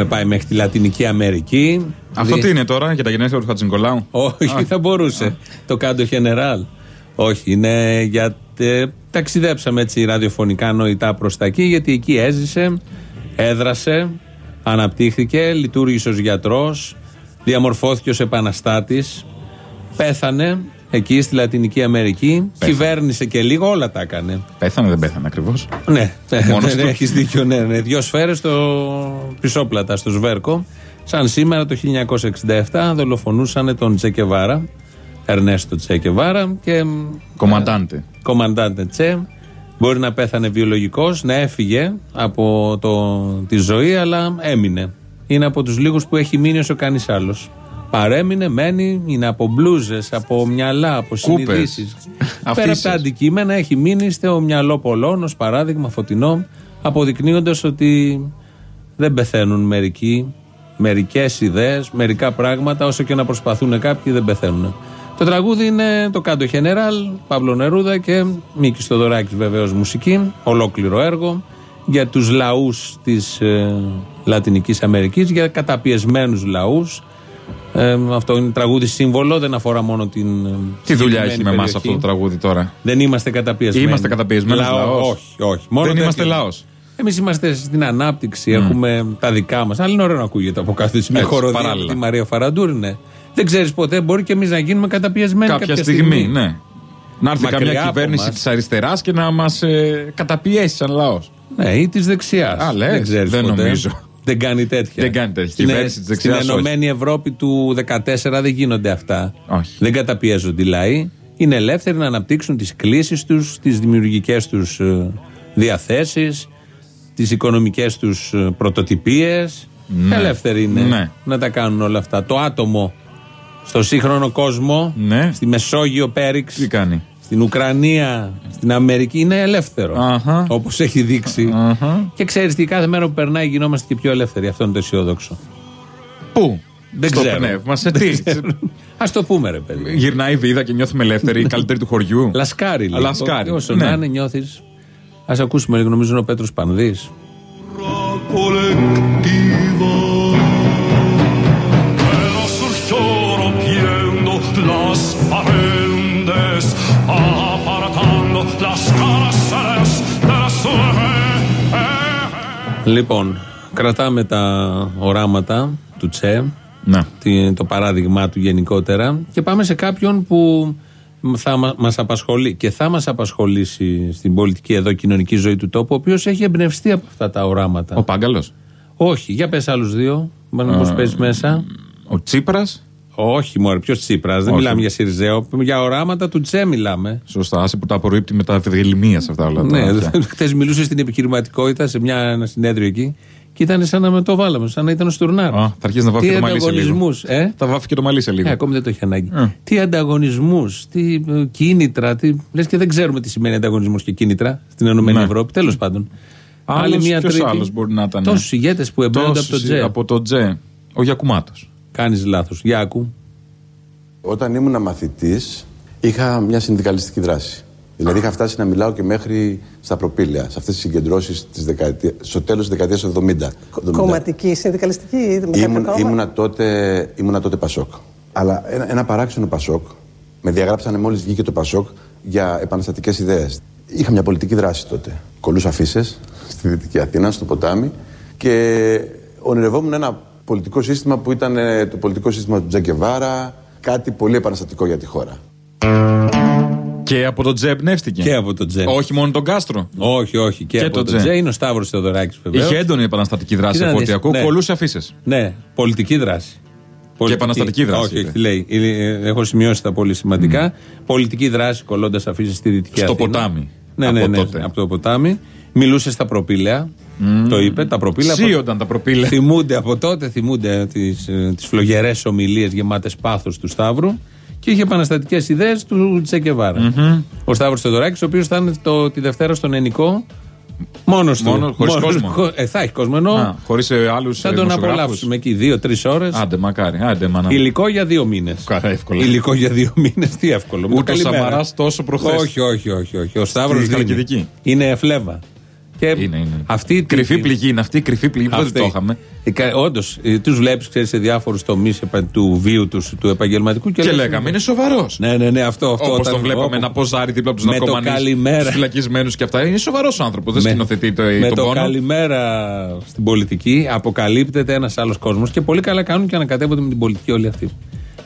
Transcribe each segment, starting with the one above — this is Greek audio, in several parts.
Έχουμε πάει μέχρι τη Λατινική Αμερική. Αυτό Δι- τι είναι τώρα για τα γενέθλια του Χατζηνικολάου. Όχι, θα μπορούσε. Το κάντο Γενεράλ. Όχι, είναι για. ε, ταξιδέψαμε έτσι ραδιοφωνικά νοητά προς τα εκεί, γιατί εκεί έζησε, έδρασε, αναπτύχθηκε, λειτουργήσε ως γιατρός, διαμορφώθηκε ως επαναστάτης, πέθανε εκεί στη Λατινική Αμερική, κυβέρνησε και λίγο, όλα τα έκανε. Πέθανε, δεν πέθανε ακριβώς. Ναι, Μόνος ναι, του. έχεις δίκιο. Ναι, ναι. Δύο σφαίρες στο πισόπλατα, στο Σβέρκο. Σαν σήμερα το 1967 δολοφονούσαν τον Τσεκεβάρα, Ερνέστο Τσεκεβάρα και. Κομμαντάντε. Κομμαντάντε Τσε. Μπορεί να πέθανε βιολογικός, να έφυγε από το, τη ζωή, αλλά έμεινε. Είναι από τους λίγους που έχει μείνει όσο κανείς άλλος. Παρέμεινε, μένει, είναι από μπλούζες, από μυαλά, από Κούπες. συνειδήσεις. Πέρα από Αφήσεις. τα αντικείμενα έχει μείνει στο μυαλό πολλών ω παράδειγμα φωτεινό, αποδεικνύοντας ότι δεν πεθαίνουν μερικοί, μερικές ιδέες, μερικά πράγματα, όσο και να προσπαθούν κάποιοι δεν πεθαίνουν. Το τραγούδι είναι το Κάντο Χενεράλ, Παύλο Νερούδα και Μίκης Στοδωράκη βεβαίως μουσική, ολόκληρο έργο για τους λαούς της ε, Λατινικής Αμερικής, για καταπιεσμένους λαούς. Ε, αυτό είναι τραγούδι σύμβολο, δεν αφορά μόνο την. ε, Τι δουλειά συγκεκριμένη έχει με εμάς περιοχή. αυτό το τραγούδι τώρα; Δεν είμαστε καταπιεσμένοι. Είμαστε καταπιεσμένος Λαό- λαός; Όχι, όχι. Μόνο Δεν τέτοιο. είμαστε λαός; Εμείς είμαστε στην ανάπτυξη, έχουμε τα δικά μας. Αλλά είναι ωραίο να ακούγεται από κάθε μια Έτσι, χοροδία παράλληλα. με τη Μαρία Φαραντούρη, ναι. Δεν ξέρεις ποτέ, μπορεί και εμείς να γίνουμε καταπιεσμένοι Κάποια στιγμή, ναι. Να έρθει Μακριά καμιά από κυβέρνηση μας. της αριστεράς και να μας καταπιέσει σαν λαός. Ναι, ή της δεξιάς. Α, λες. δεν ξέρεις Δεν ποτέ. νομίζω. Δεν κάνει τέτοια. Δεν κάνει τέτοια. Στην, Κυβέρνηση της δεξιάς, Στην όχι. Ενωμένη Ευρώπη του 2014 δεν γίνονται αυτά. Όχι. Δεν καταπιέζονται οι λαοί. Είναι ελεύθεροι να αναπτύξουν τις κλήσεις τους, τις δημιουργικές τους διαθέσεις, τις οικονομικές τους πρωτοτυπίες. Ναι. Ελεύθεροι είναι Ναι. να τα κάνουν όλα αυτά. Το άτομο στο σύγχρονο κόσμο, Ναι. στη Μεσόγειο Πέριξ, Τι κάνει; Στην Ουκρανία, στην Αμερική είναι ελεύθερο. Αχα. Όπως έχει δείξει. Αχα. Και ξέρεις τι, κάθε μέρα που περνάει γινόμαστε και πιο ελεύθεροι. Αυτό είναι το αισιόδοξο. Πού; Δεν Στο ξέρω. πνεύμα, σε τι; Α το πούμε, ρε παιδί. Γυρνάει η βίδα και νιώθουμε ελεύθεροι, η καλύτερη του χωριού. Λασκάρι λίγο. Λασκάρι, Όσο ναι. να είναι, νιώθεις. Α ακούσουμε λίγο, νομίζω είναι ο Πέτρος Πανδή. Λοιπόν, κρατάμε τα οράματα του Τσε, Να. τι- το παράδειγμά του γενικότερα και πάμε σε κάποιον που θα μα μας απασχολεί και θα μας απασχολήσει στην πολιτική εδώ κοινωνική ζωή του τόπου, ο οποίος έχει εμπνευστεί από αυτά τα οράματα. Ο Πάγκαλος. Όχι, για πες άλλους δύο, μάλλον πώς παίζεις μέσα. Ο Τσίπρας. Όχι, μωρέ, ποιος Τσίπρας. Δεν Όχι. μιλάμε για Σιριζέο. Για οράματα του Τσε μιλάμε. Σωστά, άσε που τα απορρίπτει με τα φιδελημία αυτά όλα. τα- Ναι, αυτά. χθες μιλούσε στην επιχειρηματικότητα σε μια, ένα συνέδριο εκεί και ήταν σαν να με το βάλαμε, σαν να ήταν ο Στουρνάρ. Α, θα αρχίσεις να βάφεις Τι και το μαλλί σε λίγο. ανταγωνισμούς, ε; Θα βάφεις και το μαλλί σε λίγο. Ε, ακόμη δεν το έχει ανάγκη. Ε. Τι ανταγωνισμούς, τι ε, κίνητρα, τι... λες και δεν ξέρουμε τι σημαίνει ανταγωνισμός και κίνητρα στην Ενωμένη Ναι. Ευρώπη. Τέλος πάντων. Άλλος, ποιος άλλος μπορεί να ήταν, Τόσου ηγέτες που εμπνέονται από το Τόσους- Τζε. Από το Τζε. Ο Γιακουμάτος. Κάνεις λάθος. Για άκου. Όταν ήμουν μαθητής, είχα μια συνδικαλιστική δράση. Δηλαδή, είχα φτάσει να μιλάω και μέχρι στα προπήλαια, σε αυτές τις συγκεντρώσεις στο τέλος της δεκαετίας του 70. Κομματική, συνδικαλιστική ή με κάποιο Ήμουν, κόμμα. ήμουνα, τότε, ήμουνα τότε Πασόκ. Αλλά ένα, ένα παράξενο Πασόκ, με διαγράψανε μόλις βγήκε το Πασόκ για επαναστατικές ιδέες. Είχα μια πολιτική δράση τότε. Κολούσα αφήσει στη Δυτική Αθήνα, στο ποτάμι και ονειρευόμουν ένα πολιτικό σύστημα που ήταν ε, το πολιτικό σύστημα του Τζακεβάρα, κάτι πολύ επαναστατικό για τη χώρα. Και από το Τζε εμπνεύστηκε. Και από το Τζε. Όχι μόνο τον Κάστρο. Όχι, όχι. Και, Και από το το Τζε. Τζε είναι ο Σταύρος Θεοδωράκης βεβαίως. Είχε έντονη επαναστατική δράση Κοίτα να από ό,τι δεις, ακούω. ναι. Κολούσε αφήσει. Ναι, πολιτική δράση. Πολιτική. επαναστατική δράση, Όχι, είπε. όχι, λέει. Ε, Έχω σημειώσει τα πολύ σημαντικά. Πολιτική δράση κολλώντας αφήσεις στη Δυτική Στο Αθήνα. ποτάμι. Ναι, Από ναι, ναι, τότε. από το ποτάμι. Μιλούσε στα προπήλαια. Το είπε. Τα προπήλαια. Σύονταν τα προπήλαια. Θυμούνται από τότε, θυμούνται τις τις φλογερές ομιλίες γεμάτες πάθος του Σταύρου και είχε επαναστατικές ιδέες του Τσεκεβάρα. Ο Σταύρος Θεοδωράκης, ο οποίος θα είναι το, τη Δευτέρα στον Ενικό μόνος του. Μόνος, χωρίς Μόνος- κόσμο. χω- ε, θα έχει κόσμο ενώ Χωρίς άλλους. θα τον απολαύσουμε εκεί δύο-τρεις ώρες. Άντε, μακάρι. Άντε, μάνα. Υλικό για δύο μήνες. Καλά, εύκολα. Υλικό για δύο μήνες, τι εύκολο. Ούτε ο Καλημέρα. Σαμαράς τόσο προχθές. Όχι, όχι, όχι. όχι. Ο Σταύρος Στη Χαλκιδική. είναι φλέβα. Και Είναι, είναι. Αυτή η Κρυφή τύχη- πληγή είναι αυτή, η κρυφή πληγή που δεν το είχαμε; Όντως, τους βλέπεις σε διάφορους τομείς του βίου τους, του επαγγελματικού και, Και λες, λέγαμε, είναι σοβαρός. Ναι, ναι, ναι, αυτό. αυτό Όπως όταν- τον βλέπαμε όπου- να ποζάρει δίπλα από τους Με το ναρκωμανείς, καλημέρα. τους φυλακισμένους και αυτά. Είναι σοβαρός άνθρωπος. Δεν με- σκηνοθετεί το, με τον το πόνο. καλημέρα στην πολιτική αποκαλύπτεται ένας άλλος κόσμος και πολύ καλά κάνουν και ανακατεύονται με την πολιτική όλοι αυτοί.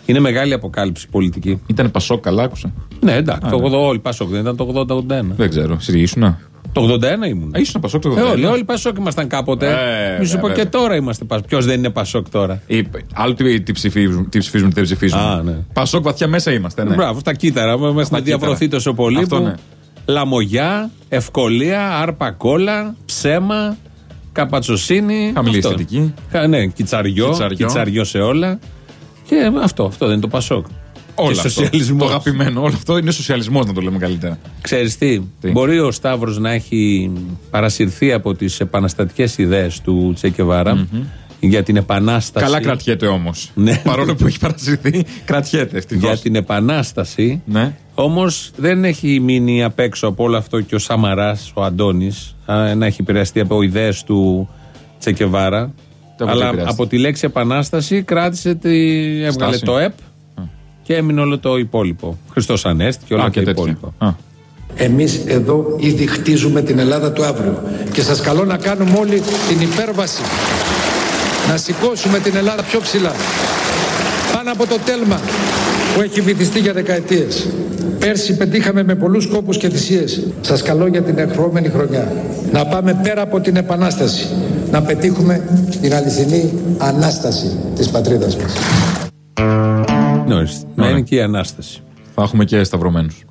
Είναι μεγάλη αποκάλυψη πολιτική. Ήταν Πασόκ, καλά άκουσα. Ναι, εντάξει, το 80 όλοι Πασόκ δεν ήταν το 80-81. Δεν ξέρω. Εσύ ήσουν. Το 81 ήμουν. Α, ήσουν Πασόκ το Ε, 80. όλοι, όλοι Πασόκ ήμασταν κάποτε. Ε, Μη σου πω βέβαια. και τώρα είμαστε Πασόκ. Ποιος δεν είναι Πασόκ τώρα; Είπε, άλλο τι, τι ψηφίζουμε, τι ψηφίζουμε, τι δεν ψηφίζουμε. Α, ναι. Πασόκ βαθιά μέσα είμαστε. Ναι. Μπράβο, στα κύτταρα. Μα έχουμε Στα διαβρωθεί κύτταρα. τόσο πολύ. Αυτό που ναι. Λαμογιά, ευκολία, άρπα κόλλα, ψέμα, καπατσοσύνη. Χαμηλή αυτό. αισθητική. Κα- Ναι, κυτσαριό, Κυτσαριό. κυτσαριό σε όλα. Και αυτό, αυτό δεν είναι το Πασόκ. Όλα και αυτό. σοσιαλισμός. Το αγαπημένο. Όλο αυτό είναι σοσιαλισμός, να το λέμε καλύτερα. Ξέρεις τι, Τι; μπορεί ο Σταύρος να έχει παρασυρθεί από τις επαναστατικές ιδέες του τσεκεβαρα για την επανάσταση; Καλά κρατιέται όμως. Ναι. Παρόλο που έχει παρασυρθεί, κρατιέται ευτυχώς. για την επανάσταση. Ναι. Όμως δεν έχει μείνει απ' έξω από όλο αυτό και ο Σαμαράς, ο Αντώνης, να έχει επηρεαστεί από ιδέες του Τσεκεβάρα. Τι από τι Αλλά επηρεάστηκε; από τη λέξη επανάσταση κράτησε τη. έβγαλε Στάση. το ΕΠ και έμεινε όλο το υπόλοιπο. Χριστός Ανέστη και όλα Α, τα και τέτοια. υπόλοιπα. Α. Εμείς εδώ ήδη χτίζουμε την Ελλάδα του αύριο και σας καλώ να κάνουμε όλοι την υπέρβαση να σηκώσουμε την Ελλάδα πιο ψηλά πάνω από το τέλμα που έχει βυθιστεί για δεκαετίες. Πέρσι πετύχαμε με πολλούς κόπους και θυσίες. Σας καλώ για την ερχόμενη χρονιά να πάμε πέρα από την Επανάσταση να πετύχουμε την αληθινή Ανάσταση της πατρίδας μας. Ναι, ορίστε. Να είναι και η Ανάσταση. Θα έχουμε και σταυρωμένους.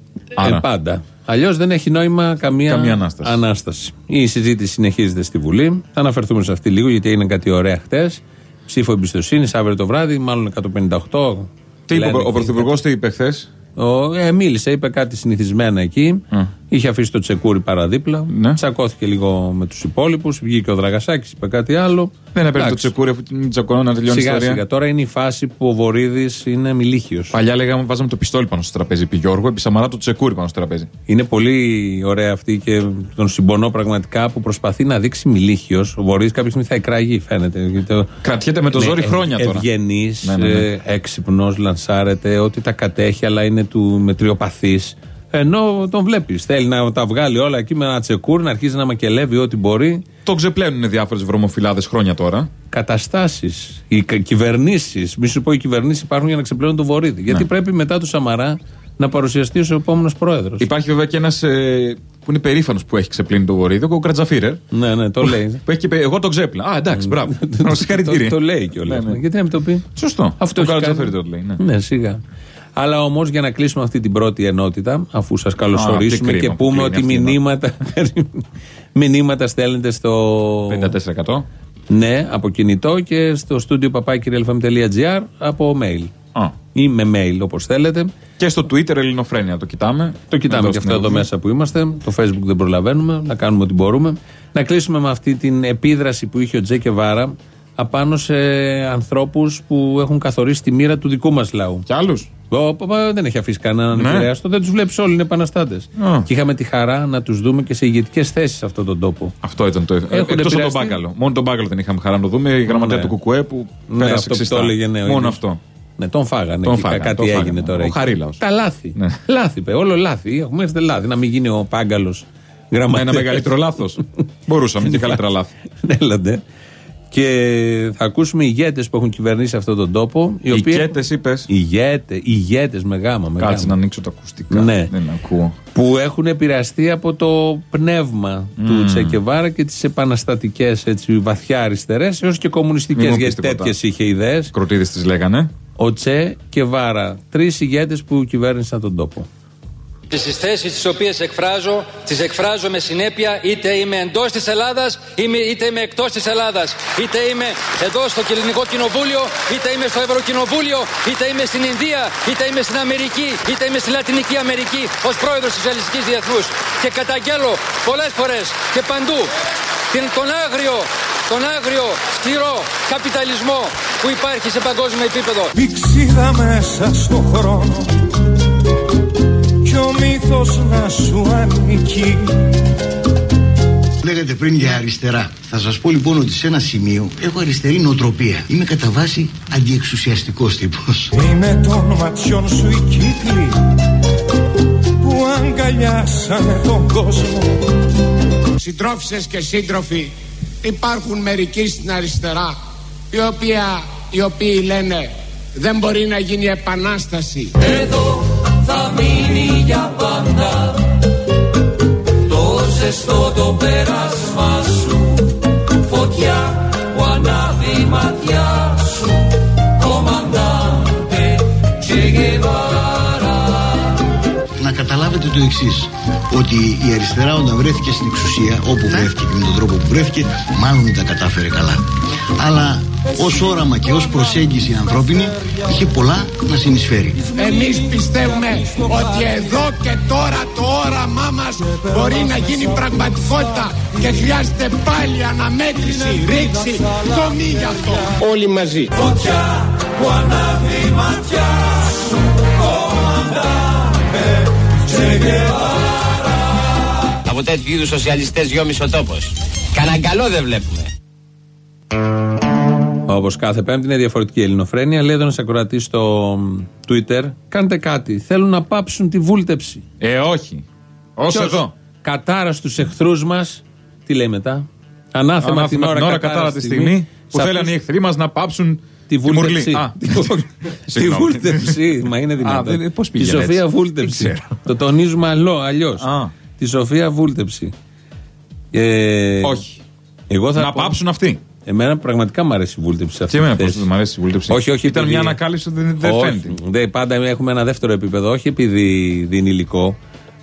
Ε, πάντα. Αλλιώς δεν έχει νόημα καμία, Καμία ανάσταση. ανάσταση. Η συζήτηση συνεχίζεται στη Βουλή. Θα αναφερθούμε σε αυτή λίγο γιατί έγινε κάτι ωραία χτες. Ψήφο εμπιστοσύνη αύριο το βράδυ, μάλλον 158. Τι είπε λένε ο εκεί. Πρωθυπουργός, τι είπε χθες; Ο, ε, μίλησε, είπε κάτι συνηθισμένα εκεί. Είχε αφήσει το τσεκούρι παραδίπλα. Ναι. Τσακώθηκε λίγο με τους υπόλοιπους. Βγήκε ο Δραγασάκης, είπε κάτι άλλο. Δεν έπαιρνε το Εντάξει. τσεκούρι αφού την τσακωνό να τελειώνει η Σιγά ιστορία. σιγά. Τώρα είναι η φάση που ο Βορύδης είναι μιλίχιο. Παλιά λέγαμε βάζαμε το πιστόλι πάνω στο τραπέζι. Επί Γιώργο, επί Σαμαρά το τσεκούρι πάνω στο τραπέζι. Είναι πολύ ωραία αυτή και τον συμπονώ πραγματικά που προσπαθεί να δείξει μιλίχιο. Ο Βορύδης κάποια στιγμή θα εκραγεί, φαίνεται. Γιατί το- Κρατιέται με το ζόρι χρόνια τώρα. Ευγενής, Ναι, ναι, ναι. έξυπνος, λανσάρεται, ότι τα κατέχει, αλλά είναι του μετριοπαθής. Ενώ τον βλέπει. Θέλει να τα βγάλει όλα εκεί με ένα τσεκούρι, να αρχίζει να μακελεύει ό,τι μπορεί. Το ξεπλένουν διάφορες βρωμοφυλάδες χρόνια τώρα. Καταστάσεις, οι κυβερνήσεις. Μη σου πω, οι κυβερνήσεις υπάρχουν για να ξεπλένουν τον Βορύδη. Ναι. Γιατί πρέπει μετά του Σαμαρά να παρουσιαστεί ως επόμενος πρόεδρος. Υπάρχει βέβαια και ένας που είναι περήφανος που έχει ξεπλύνει το βορείδι, ο Κρατζαφίρερ. Ναι, ναι, το λέει. Που έχει και πει, Εγώ το ξέπλα. Α, εντάξει, μπράβο. Να συγχαρητήρια. το, το λέει κιόλας. Ναι, ναι. Γιατί να μην το πει; Σωστό. Αυτό ο έχει Κρατζαφίρερ κάνει. το λέει. Ναι. Ναι, σιγά. Αλλά όμως για να κλείσουμε αυτή την πρώτη ενότητα, αφού σας καλωσορίσουμε τι και κρίμα που πούμε κλείνει ότι αυτή η μηνύματα, μηνύματα στέλνετε στο. 54%. Ναι, από κινητό και στο στούντιο papakirialfam.gr από mail. Α. Ή με mail όπως θέλετε. Και στο Twitter Ελληνοφρένια το κοιτάμε. Το κοιτάμε Εδώ και στην αυτό εδώ Ευρώπη. μέσα που είμαστε. Το Facebook δεν προλαβαίνουμε. Να κάνουμε ό,τι μπορούμε. Να κλείσουμε με αυτή την επίδραση που είχε ο Τζέκε Βάρα απάνω σε ανθρώπους που έχουν καθορίσει τη μοίρα του δικού μας λαού. Κι άλλους. Ο Παπα δεν έχει αφήσει κανέναν Ναι. επηρέαστο. Δεν τους βλέπεις όλοι, είναι επαναστάτες. Α. Και είχαμε τη χαρά να τους δούμε και σε ηγετικές θέσεις σε αυτόν τον τόπο. Αυτό ήταν το. Εκτός από τον επηρεαστεί. Μπάκαλο. Μόνο τον Μπάκαλο δεν είχαμε χαρά να το δούμε. Η γραμματέα Ναι. του Κουκουέ που Ναι, πέρασε αυτό που ξιστά. το έλεγε, ναι, ο Μόνο ίδιος. αυτό. Ναι, τον φάγανε. Τον και φάγανε, κάτι τον έγινε φάγανε. τώρα. Ο εκεί. Χαρίλαος. Τα λάθη. Ναι. Λάθη, παι. Όλο λάθη. Έχουμε έρθει λάθη. Να μην γίνει ο Πάγκαλος Με γραμματέας. ένα μεγαλύτερο λάθος. Μπορούσαμε και καλύτερα λάθη. Έλατε. Και θα ακούσουμε ηγέτες που έχουν κυβερνήσει αυτόν τον τόπο. Οι οποίοι- Ικέτε είπες. Ηγέτε, ηγέτες με γάμα. με Κάτσε να γάμα. ανοίξω τα ακουστικά. Ναι. Δεν ακούω. Που έχουν επηρεαστεί από το πνεύμα του Τσεκεβάρα και τις επαναστατικές βαθιά αριστερές έως και Μην κομμουνιστικέ. μου πεις Γιατί τίποτα. τέτοιες είχε ιδέες. Κροτίδες τις λέγανε. Ο Τσε και Βάρα. Τρεις ηγέτες που κυβέρνησαν τον τόπο. Τις θέσεις τις οποίες εκφράζω, τις εκφράζω με συνέπεια είτε είμαι εντός της Ελλάδας είμαι- είτε είμαι εκτός της Ελλάδας. Είτε είμαι εδώ στο Ελληνικό Κοινοβούλιο, είτε είμαι στο Ευρωκοινοβούλιο, είτε είμαι στην Ινδία, είτε είμαι στην Αμερική, είτε είμαι στη Λατινική Αμερική ως πρόεδρος της Ελληνικής Διεθνούς. Και καταγγέλω πολλές φορές και παντού την, τον άγριο, τον άγριο σκληρό καπιταλισμό που υπάρχει σε παγκόσμιο επίπεδο. πηξίδα μέσα στο χρόνο κι ο μύθος να σου ανήκει Λέγατε πριν για αριστερά. Θα σας πω λοιπόν ότι σε ένα σημείο έχω αριστερή νοοτροπία. Είμαι κατά βάση αντιεξουσιαστικός τύπος. Είναι των ματιών σου οι κύκλοι που αγκαλιάσανε τον κόσμο Συντρόφισσες και σύντροφοι, υπάρχουν μερικοί στην αριστερά οι, οποία, οι οποίοι λένε δεν μπορεί να γίνει επανάσταση. Εδώ θα μείνει για πάντα το ζεστό το πέρασμα σου φωτιά που ανάβει η ματιά σου κομμαντάντε Che Guevara Να καταλάβετε το εξής. Ότι η αριστερά όταν βρέθηκε στην εξουσία, όπου βρέθηκε και με τον τρόπο που βρέθηκε, μάλλον δεν τα κατάφερε καλά. Αλλά ως όραμα και ως προσέγγιση ανθρώπινη είχε πολλά να συνεισφέρει. Εμείς πιστεύουμε ότι εδώ και τώρα το όραμά μας μπορεί να γίνει πραγματικότητα και χρειάζεται πάλι αναμέτρηση, ρήξη, τομή γι' αυτό. Όλοι μαζί. Φωτιά που ανάβει η ματιά σου κομμαντάντε Che Guevara Από τέτοιου είδους σοσιαλιστές γιόμισε ο τόπος. Κανένα καλό δεν βλέπουμε. Όπως κάθε Πέμπτη είναι διαφορετική η ελληνοφρένεια. Λέει εδώ ένας ακροατής στο Twitter: Κάντε κάτι. Θέλουν να πάψουν τη βούλτεψη. Ε, όχι. Όσο Ποιος; εδώ. Κατάρα στους εχθρούς μας. Τι λέει μετά; Ανάθεμα, Ανάθεμα την ώρα, την ώρα κατάρα, κατάρα τη στιγμή που Σ' θέλαν οι ακούς εχθροί μας να πάψουν Τη βούλτεψη. μουρλή. Α, Τη συγγνώμη. βούλτεψη. Μα είναι δυνατόν. δεν- πώς Τη πήγαινε Σοφία έτσι; Βούλτεψη. Δεν ξέρω. Το τονίζουμε αλλιώς. Α. Τη Σοφία Βούλτεψη. Ε, Όχι. Εγώ θα Να πω- πάψουν αυτοί. Εμένα πραγματικά μου αρέσει η βούλτεψη σε αυτή Και εμένα τη πώ θέση. δεν μου αρέσει η βούλτεψη; Όχι, όχι. Ήταν επειδή- μια ανακάλυψη ότι δεν, δεν όχι, φαίνεται. δεν, πάντα έχουμε ένα δεύτερο επίπεδο. Όχι επειδή δίνει υλικό.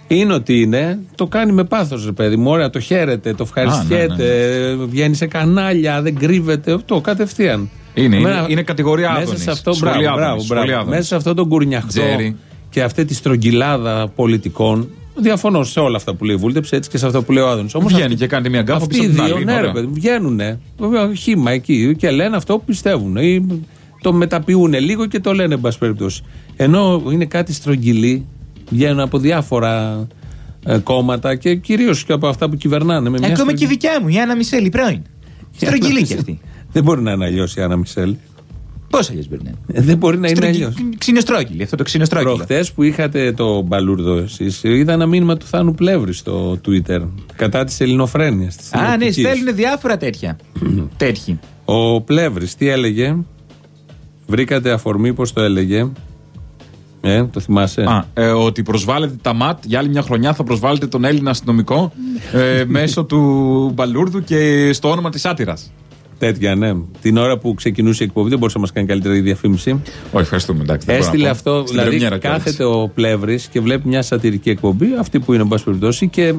Είναι ότι είναι, το κάνει με πάθος, ρε παιδί μου. Ωραία, το χαίρεται, το ευχαριστιέται, ναι, βγαίνει σε κανάλια, δεν κρύβεται. Αυτό κατευθείαν. Είναι, Εμένα- είναι, είναι κατηγορία Μέσα άδωνης. σε αυτό, Σχολή μπράβο, άδωνης, μπράβο, σχολή μπράβο. άδωνης. Μέσα σε αυτό τον κουρνιαχτό Τζέρι. και αυτή τη στρογγυλάδα πολιτικών. Διαφωνώ σε όλα αυτά που λέει η Βούλτεψη, έτσι και σε αυτά που λέει ο Άδωνης. Βγαίνει και κάνει μια γκάφα Αυτοί πίσω οι από την δύο, άλλη, ναι, είναι ρε ωραία. παιδί, βγαίνουν χήμα εκεί και λένε αυτό που πιστεύουν. Ή το μεταποιούν λίγο και το λένε, εν πάση περιπτώσει. Ενώ είναι κάτι στρογγυλή, βγαίνουν από διάφορα ε, κόμματα και κυρίως και από αυτά που κυβερνάνε. Με μια Ακόμα και η στρογγυλή- δικιά μου, η Άννα Μισέλη πρώην. Στρογγυλή κι αυτή. Δεν μπορεί να είναι αλλιώς η Άννα Μισελ. Πώς αλλιώς μπορεί να είναι. Ε, Δεν μπορεί να είναι Στρογγυλή- αλλιώς. Ξινεστρόγγυλη, αυτό το ξινεστρόγγυλο. Προχθές που είχατε το μπαλούρδο εσείς, είδα ένα μήνυμα του Θάνου Πλεύρη στο Twitter κατά της ελληνοφρένειας. Α, ναι, στέλνουν διάφορα τέτοια. Τέτοιοι. Ο Πλεύρης τι έλεγε; Βρήκατε αφορμή, πώς το έλεγε; Ε, το θυμάσαι; Α, ε, ότι προσβάλλεται τα ΜΑΤ για άλλη μια χρονιά θα προσβάλλεται τον Έλληνα αστυνομικό ε, μέσω του Μπαλούρδου και στο όνομα της άτυρα. Τέτοια, ναι. Την ώρα που ξεκινούσε η εκπομπή, δεν μπορούσε να μας κάνει καλύτερη διαφήμιση. Όχι, ευχαριστούμε. Εντάξει, δεν μπορώ να Έστειλε πω. αυτό, Στην δηλαδή πρεμιέρα κιόλας. κάθεται ο Πλεύρης και βλέπει μια σατυρική εκπομπή, αυτή που είναι, εν πάση περιπτώσει, και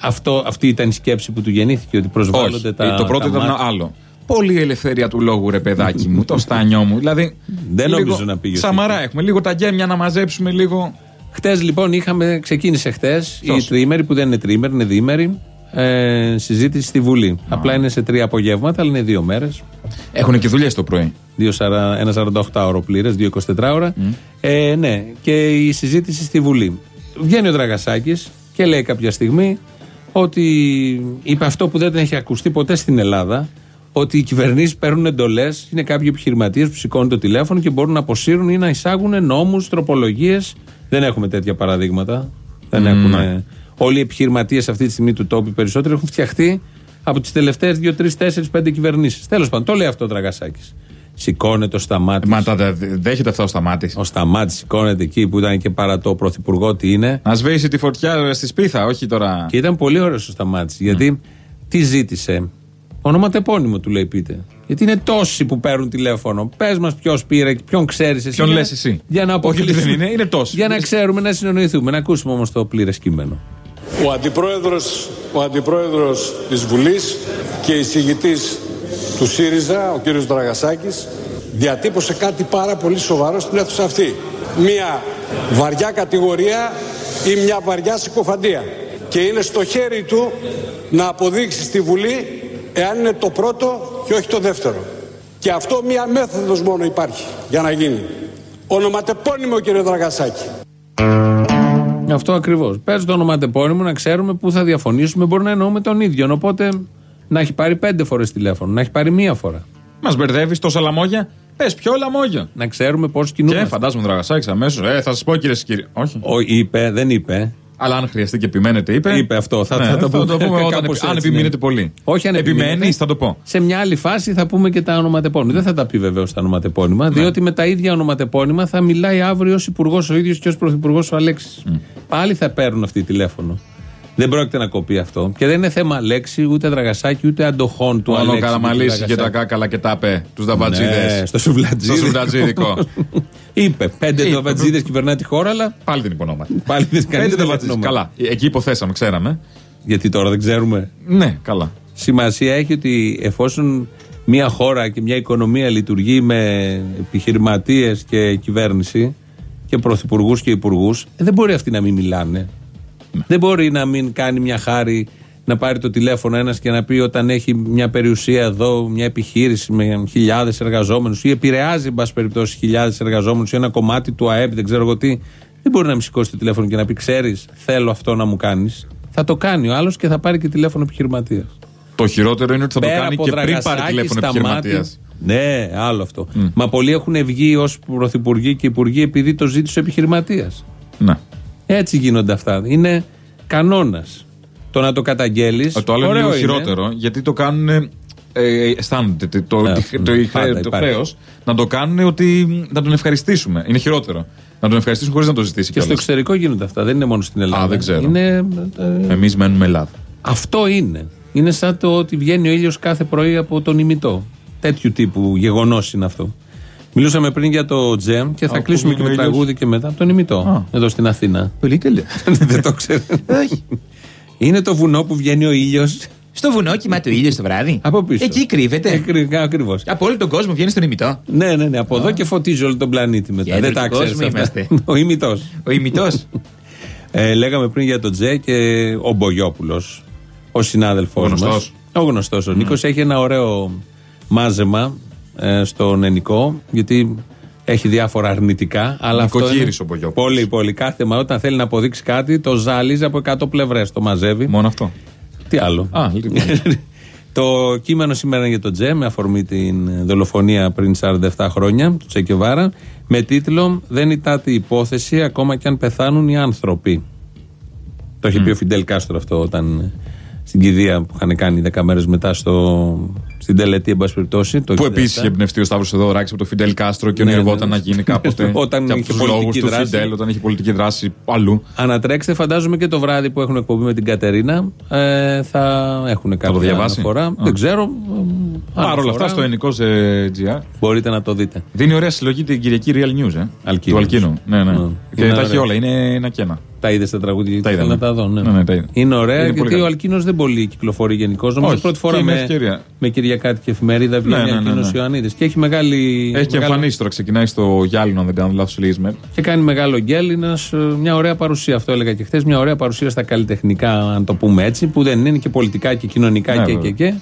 αυτό, αυτή ήταν η σκέψη που του γεννήθηκε, ότι προσβάλλονται Όχι, τα. το πρώτο τα ήταν μάτια. άλλο. Πολύ ελευθερία του λόγου, ρε παιδάκι μου, το στάνιό μου. Δηλαδή. Δεν λίγο νομίζω να πήγε Σαμαρά εκεί. έχουμε. Λίγο τα γέμια να μαζέψουμε λίγο. Χτες λοιπόν είχαμε, ξεκίνησε χτες η Ποιος; τριήμερη που δεν είναι τριήμερη, είναι διήμερη. Ε, συζήτηση στη Βουλή. Απλά είναι σε τρία απογεύματα, αλλά είναι δύο μέρες. Έχουν και δουλειές το πρωί. Ένα 48 ώρο πλήρες, δύο 24 ώρα. Ε, ναι, και η συζήτηση στη Βουλή. Βγαίνει ο Δραγασάκης και λέει κάποια στιγμή ότι είπε αυτό που δεν έχει ακουστεί ποτέ στην Ελλάδα. Ότι οι κυβερνήσεις παίρνουν εντολές, είναι κάποιοι επιχειρηματίες που σηκώνουν το τηλέφωνο και μπορούν να αποσύρουν ή να εισάγουν νόμους, τροπολογίες. Δεν έχουμε τέτοια παραδείγματα. Δεν έχουν. Όλοι οι επιχειρηματίες αυτή τη στιγμή του τόπου οι περισσότεροι έχουν φτιαχτεί από τις τελευταίες 2, 3, 4, 5 κυβερνήσεις. Τέλος πάντων, το λέει αυτό ο Δραγασάκης. Σηκώνεται ο Σταμάτη. Μα τα δε- δέχεται αυτά ο Σταμάτης. Ο Σταμάτης σηκώνεται εκεί που ήταν και παρατό πρωθυπουργό, τι είναι. Να σβήσει τη φωτιά στη σπίθα, όχι τώρα. Και ήταν πολύ ωραίος ο Σταμάτης. Γιατί τι ζήτησε; Ονοματεπώνυμο του λέει πείτε. Γιατί είναι τόσοι που παίρνουν τηλέφωνο. Πες μας ποιος πήρε και ποιον ξέρεις εσύ. Ποιον Για να- λες εσύ. Για να Όχι ότι αποκλείσουμε. δεν είναι, είναι τόσοι. Για να ξέρουμε να συνεννοηθούμε. Να ακούσουμε όμως το πλήρες κείμενο. Ο αντιπρόεδρος, ο αντιπρόεδρος της Βουλής και εισηγητής του ΣΥΡΙΖΑ, ο κύριος Δραγασάκης, διατύπωσε κάτι πάρα πολύ σοβαρό στην αίθουσα αυτή. Μία βαριά κατηγορία ή μια βαριά συκοφαντία. Και είναι στο χέρι του να αποδείξει στη Βουλή εάν είναι το πρώτο και όχι το δεύτερο. Και αυτό μία μέθοδος μόνο υπάρχει για να γίνει. Ονοματεπώνυμο κύριε Δραγασάκη. Αυτό ακριβώς. Πες το ονοματεπώνυμο να ξέρουμε πού θα διαφωνήσουμε. Μπορεί να εννοούμε τον ίδιο. Οπότε να έχει πάρει πέντε φορές τηλέφωνο, να έχει πάρει μία φορά. Μας μπερδεύεις τόσα λαμόγια; Πες πιο λαμόγια. Να ξέρουμε πώς κινούμαστε. Και φαντάζομαι δραγασάκι αμέσως. Ε, θα σας πω κύριε και κύριοι. Όχι. Ο, είπε, δεν είπε. Αλλά αν χρειαστεί και επιμένετε, είπε. Είπε αυτό. Θα, Ναι, θα το πούμε, όταν, κάπως αν έτσι, επιμείνετε ναι. πολύ. Όχι αν Επιμένεις, επιμένετε. θα το πω. Σε μια άλλη φάση θα πούμε και τα ονοματεπώνυμα. Δεν θα τα πει βεβαίως τα ονοματεπώνυμα, Ναι. διότι με τα ίδια ονοματεπώνυμα θα μιλάει αύριο ως υπουργός ο ίδιος και ως πρωθυπουργός ο Αλέξης. Πάλι θα παίρνουν αυτή τηλέφωνο. Δεν πρόκειται να κοπεί αυτό. Και δεν είναι θέμα λέξη, ούτε δραγασάκι, ούτε αντοχών του Μόνο ο Αλέξη. Καραμαλής του και τα Δραγασάκη. κάκαλα και τα πε. Τους δαβατζίδες. Ναι, στο σουβλατζίδικο. Στο σουβλατζίδικο. Είπε πέντε Είπε. δαβατζίδε κυβερνά τη χώρα, αλλά Πάλι δεν είπε ονόματα. πάλι δεν κάνει Πέντε δαβατζίδε. Καλά. Εκεί υποθέσαμε, ξέραμε. Γιατί τώρα δεν ξέρουμε. Ναι, καλά. Σημασία έχει ότι εφόσον μια χώρα και μια οικονομία λειτουργεί με επιχειρηματίες και κυβέρνηση και πρωθυπουργούς και υπουργούς, δεν μπορεί αυτοί να μην μιλάνε. Δεν μπορεί να μην κάνει μια χάρη να πάρει το τηλέφωνο ένας και να πει όταν έχει μια περιουσία εδώ, μια επιχείρηση με χιλιάδες εργαζόμενους ή επηρεάζει, εν πάση περιπτώσει, χιλιάδες εργαζόμενους ή ένα κομμάτι του ΑΕΠ, δεν ξέρω εγώ τι. Δεν μπορεί να μην σηκώσει το τηλέφωνο και να πει: Ξέρεις, θέλω αυτό να μου κάνεις. Θα το κάνει ο άλλος και θα πάρει και τηλέφωνο επιχειρηματίας. Το χειρότερο είναι ότι θα το Πέρα κάνει από και πριν πάρει Δραγασάκη, τηλέφωνο Σταμάτη. επιχειρηματίας. Ναι, άλλο αυτό. Μα πολλοί έχουν βγει ως πρωθυπουργοί και υπουργοί επειδή το ζήτησε ο επιχειρηματίας. Ναι. Έτσι γίνονται αυτά. Είναι κανόνας. Το να το καταγγέλεις. Ε, Το άλλο είναι λίγο χειρότερο γιατί το κάνουν. Ε, αισθάνονται το, το, Ναι, το, το, ναι, το, πάντα υπάρχει. χρέος να το κάνουν ότι να τον ευχαριστήσουμε. Είναι χειρότερο. Να τον ευχαριστήσουν χωρίς να το ζητήσει Και στο κιόλας. εξωτερικό γίνονται αυτά. Δεν είναι μόνο στην Ελλάδα. Α, δεν ξέρω. Είναι, ε, Εμείς μένουμε Ελλάδα. αυτό είναι. Είναι σαν το ότι βγαίνει ο ήλιος κάθε πρωί από τον ημιτό. Τέτοιου τύπου γεγονός είναι αυτό. Μιλούσαμε πριν για το τζεμ και θα Από κλείσουμε πού και με βγαίνει ο ήλιος; τραγούδι και μετά από τον ημιτό. Εδώ στην Αθήνα. Πολύ καλά. δεν το ξέρω. Είναι το βουνό που βγαίνει ο ήλιος. Στο βουνό κοιμάται ο ήλιος το βράδυ. Από πίσω. Εκεί κρύβεται. Ακριβώς. Από όλο τον κόσμο βγαίνει στον ημιτό. Ναι, ναι, ναι. Από εδώ και φωτίζει όλο τον πλανήτη μετά. Κέντρος Δεν τα του ξέρεις. κόσμου είμαστε. Ο ημιτός. Ο ημιτός. Ε, λέγαμε πριν για τον Τζε και ο Μπογιόπουλος, ο συνάδελφός Ο μας. γνωστός. Ο γνωστός. Ο Νίκος έχει ένα ωραίο μάζεμα ε, στον Ενικό, γιατί έχει διάφορα αρνητικά. Αλλά αυτό Νοικοκύρης είναι ο Μπογιόπουλος. Πολύ, πολύ. Κάθε μα όταν θέλει να αποδείξει κάτι, το ζάλιζε από 100 πλευρές. Το μαζεύει. Μόνο αυτό. Τι άλλο; Α, λοιπόν. το κείμενο σήμερα είναι για τον Τζε με αφορμή την δολοφονία πριν 47 χρόνια του Τσεκεβάρα με τίτλο Δεν ητάται η υπόθεση ακόμα και αν πεθάνουν οι άνθρωποι. Το είχε πει ο Φιντέλ Κάστρο αυτό όταν ε, στην κηδεία που είχαν κάνει 10 μέρες μετά στο, στην τελετή, εν πάση περιπτώσει. Το Που 67. επίσης είχε εμπνευστεί ο Σταύρος εδώ ράξει από τον Φιντέλ Κάστρο και Ναι, ονειρευόταν ναι. να γίνει κάποτε. Όταν και από είχε τους πολιτική λόγου του δράση. Φιντέλ, όταν είχε πολιτική δράση αλλού. Ανατρέξτε, φαντάζομαι και το βράδυ που έχουν εκπομπή με την Κατερίνα ε, θα έχουν κάποια το διαβάσει; αναφορά. Α. Δεν ξέρω. Παρ' όλα αυτά στο ελληνικό σε GR. Μπορείτε να το δείτε. Δίνει ωραία συλλογή την Κυριακή Real News, ε. Αλκίνος. Του Αλκίνου. Ναι, ναι. Mm. Και Είναι τα έχει ωραία. όλα. Είναι ένα και ένα. Τα είδες τα τραγούδια και Τα είδα, θέλω να ναι. τα δω. Ναι. Ναι, ναι, τα είδα. Είναι ωραία Είναι πολύ γιατί καλά. ο Αλκίνος δεν πολύ κυκλοφορεί γενικώς. Νομίζω Όχι, πρώτη φορά και είναι με, ευκαιρία. με Κυριακάτικη εφημερίδα βγαίνει Ναι, ναι, ναι, Αλκίνος ναι. Ιωαννίδης. Και έχει μεγάλη. Έχει και μεγάλο- εμφανίσει τώρα. Ξεκινάει στο Γυάλινο, αν δεν κάνω λάθος, λίγε μέρε. Και κάνει μεγάλο γκέλ. Είναι ένας, ε, μια ωραία παρουσία. Αυτό έλεγα και χθες. Μια ωραία παρουσία στα καλλιτεχνικά, αν το πούμε έτσι. Που δεν είναι και πολιτικά και κοινωνικά Ναι, και, βέβαια. και, και.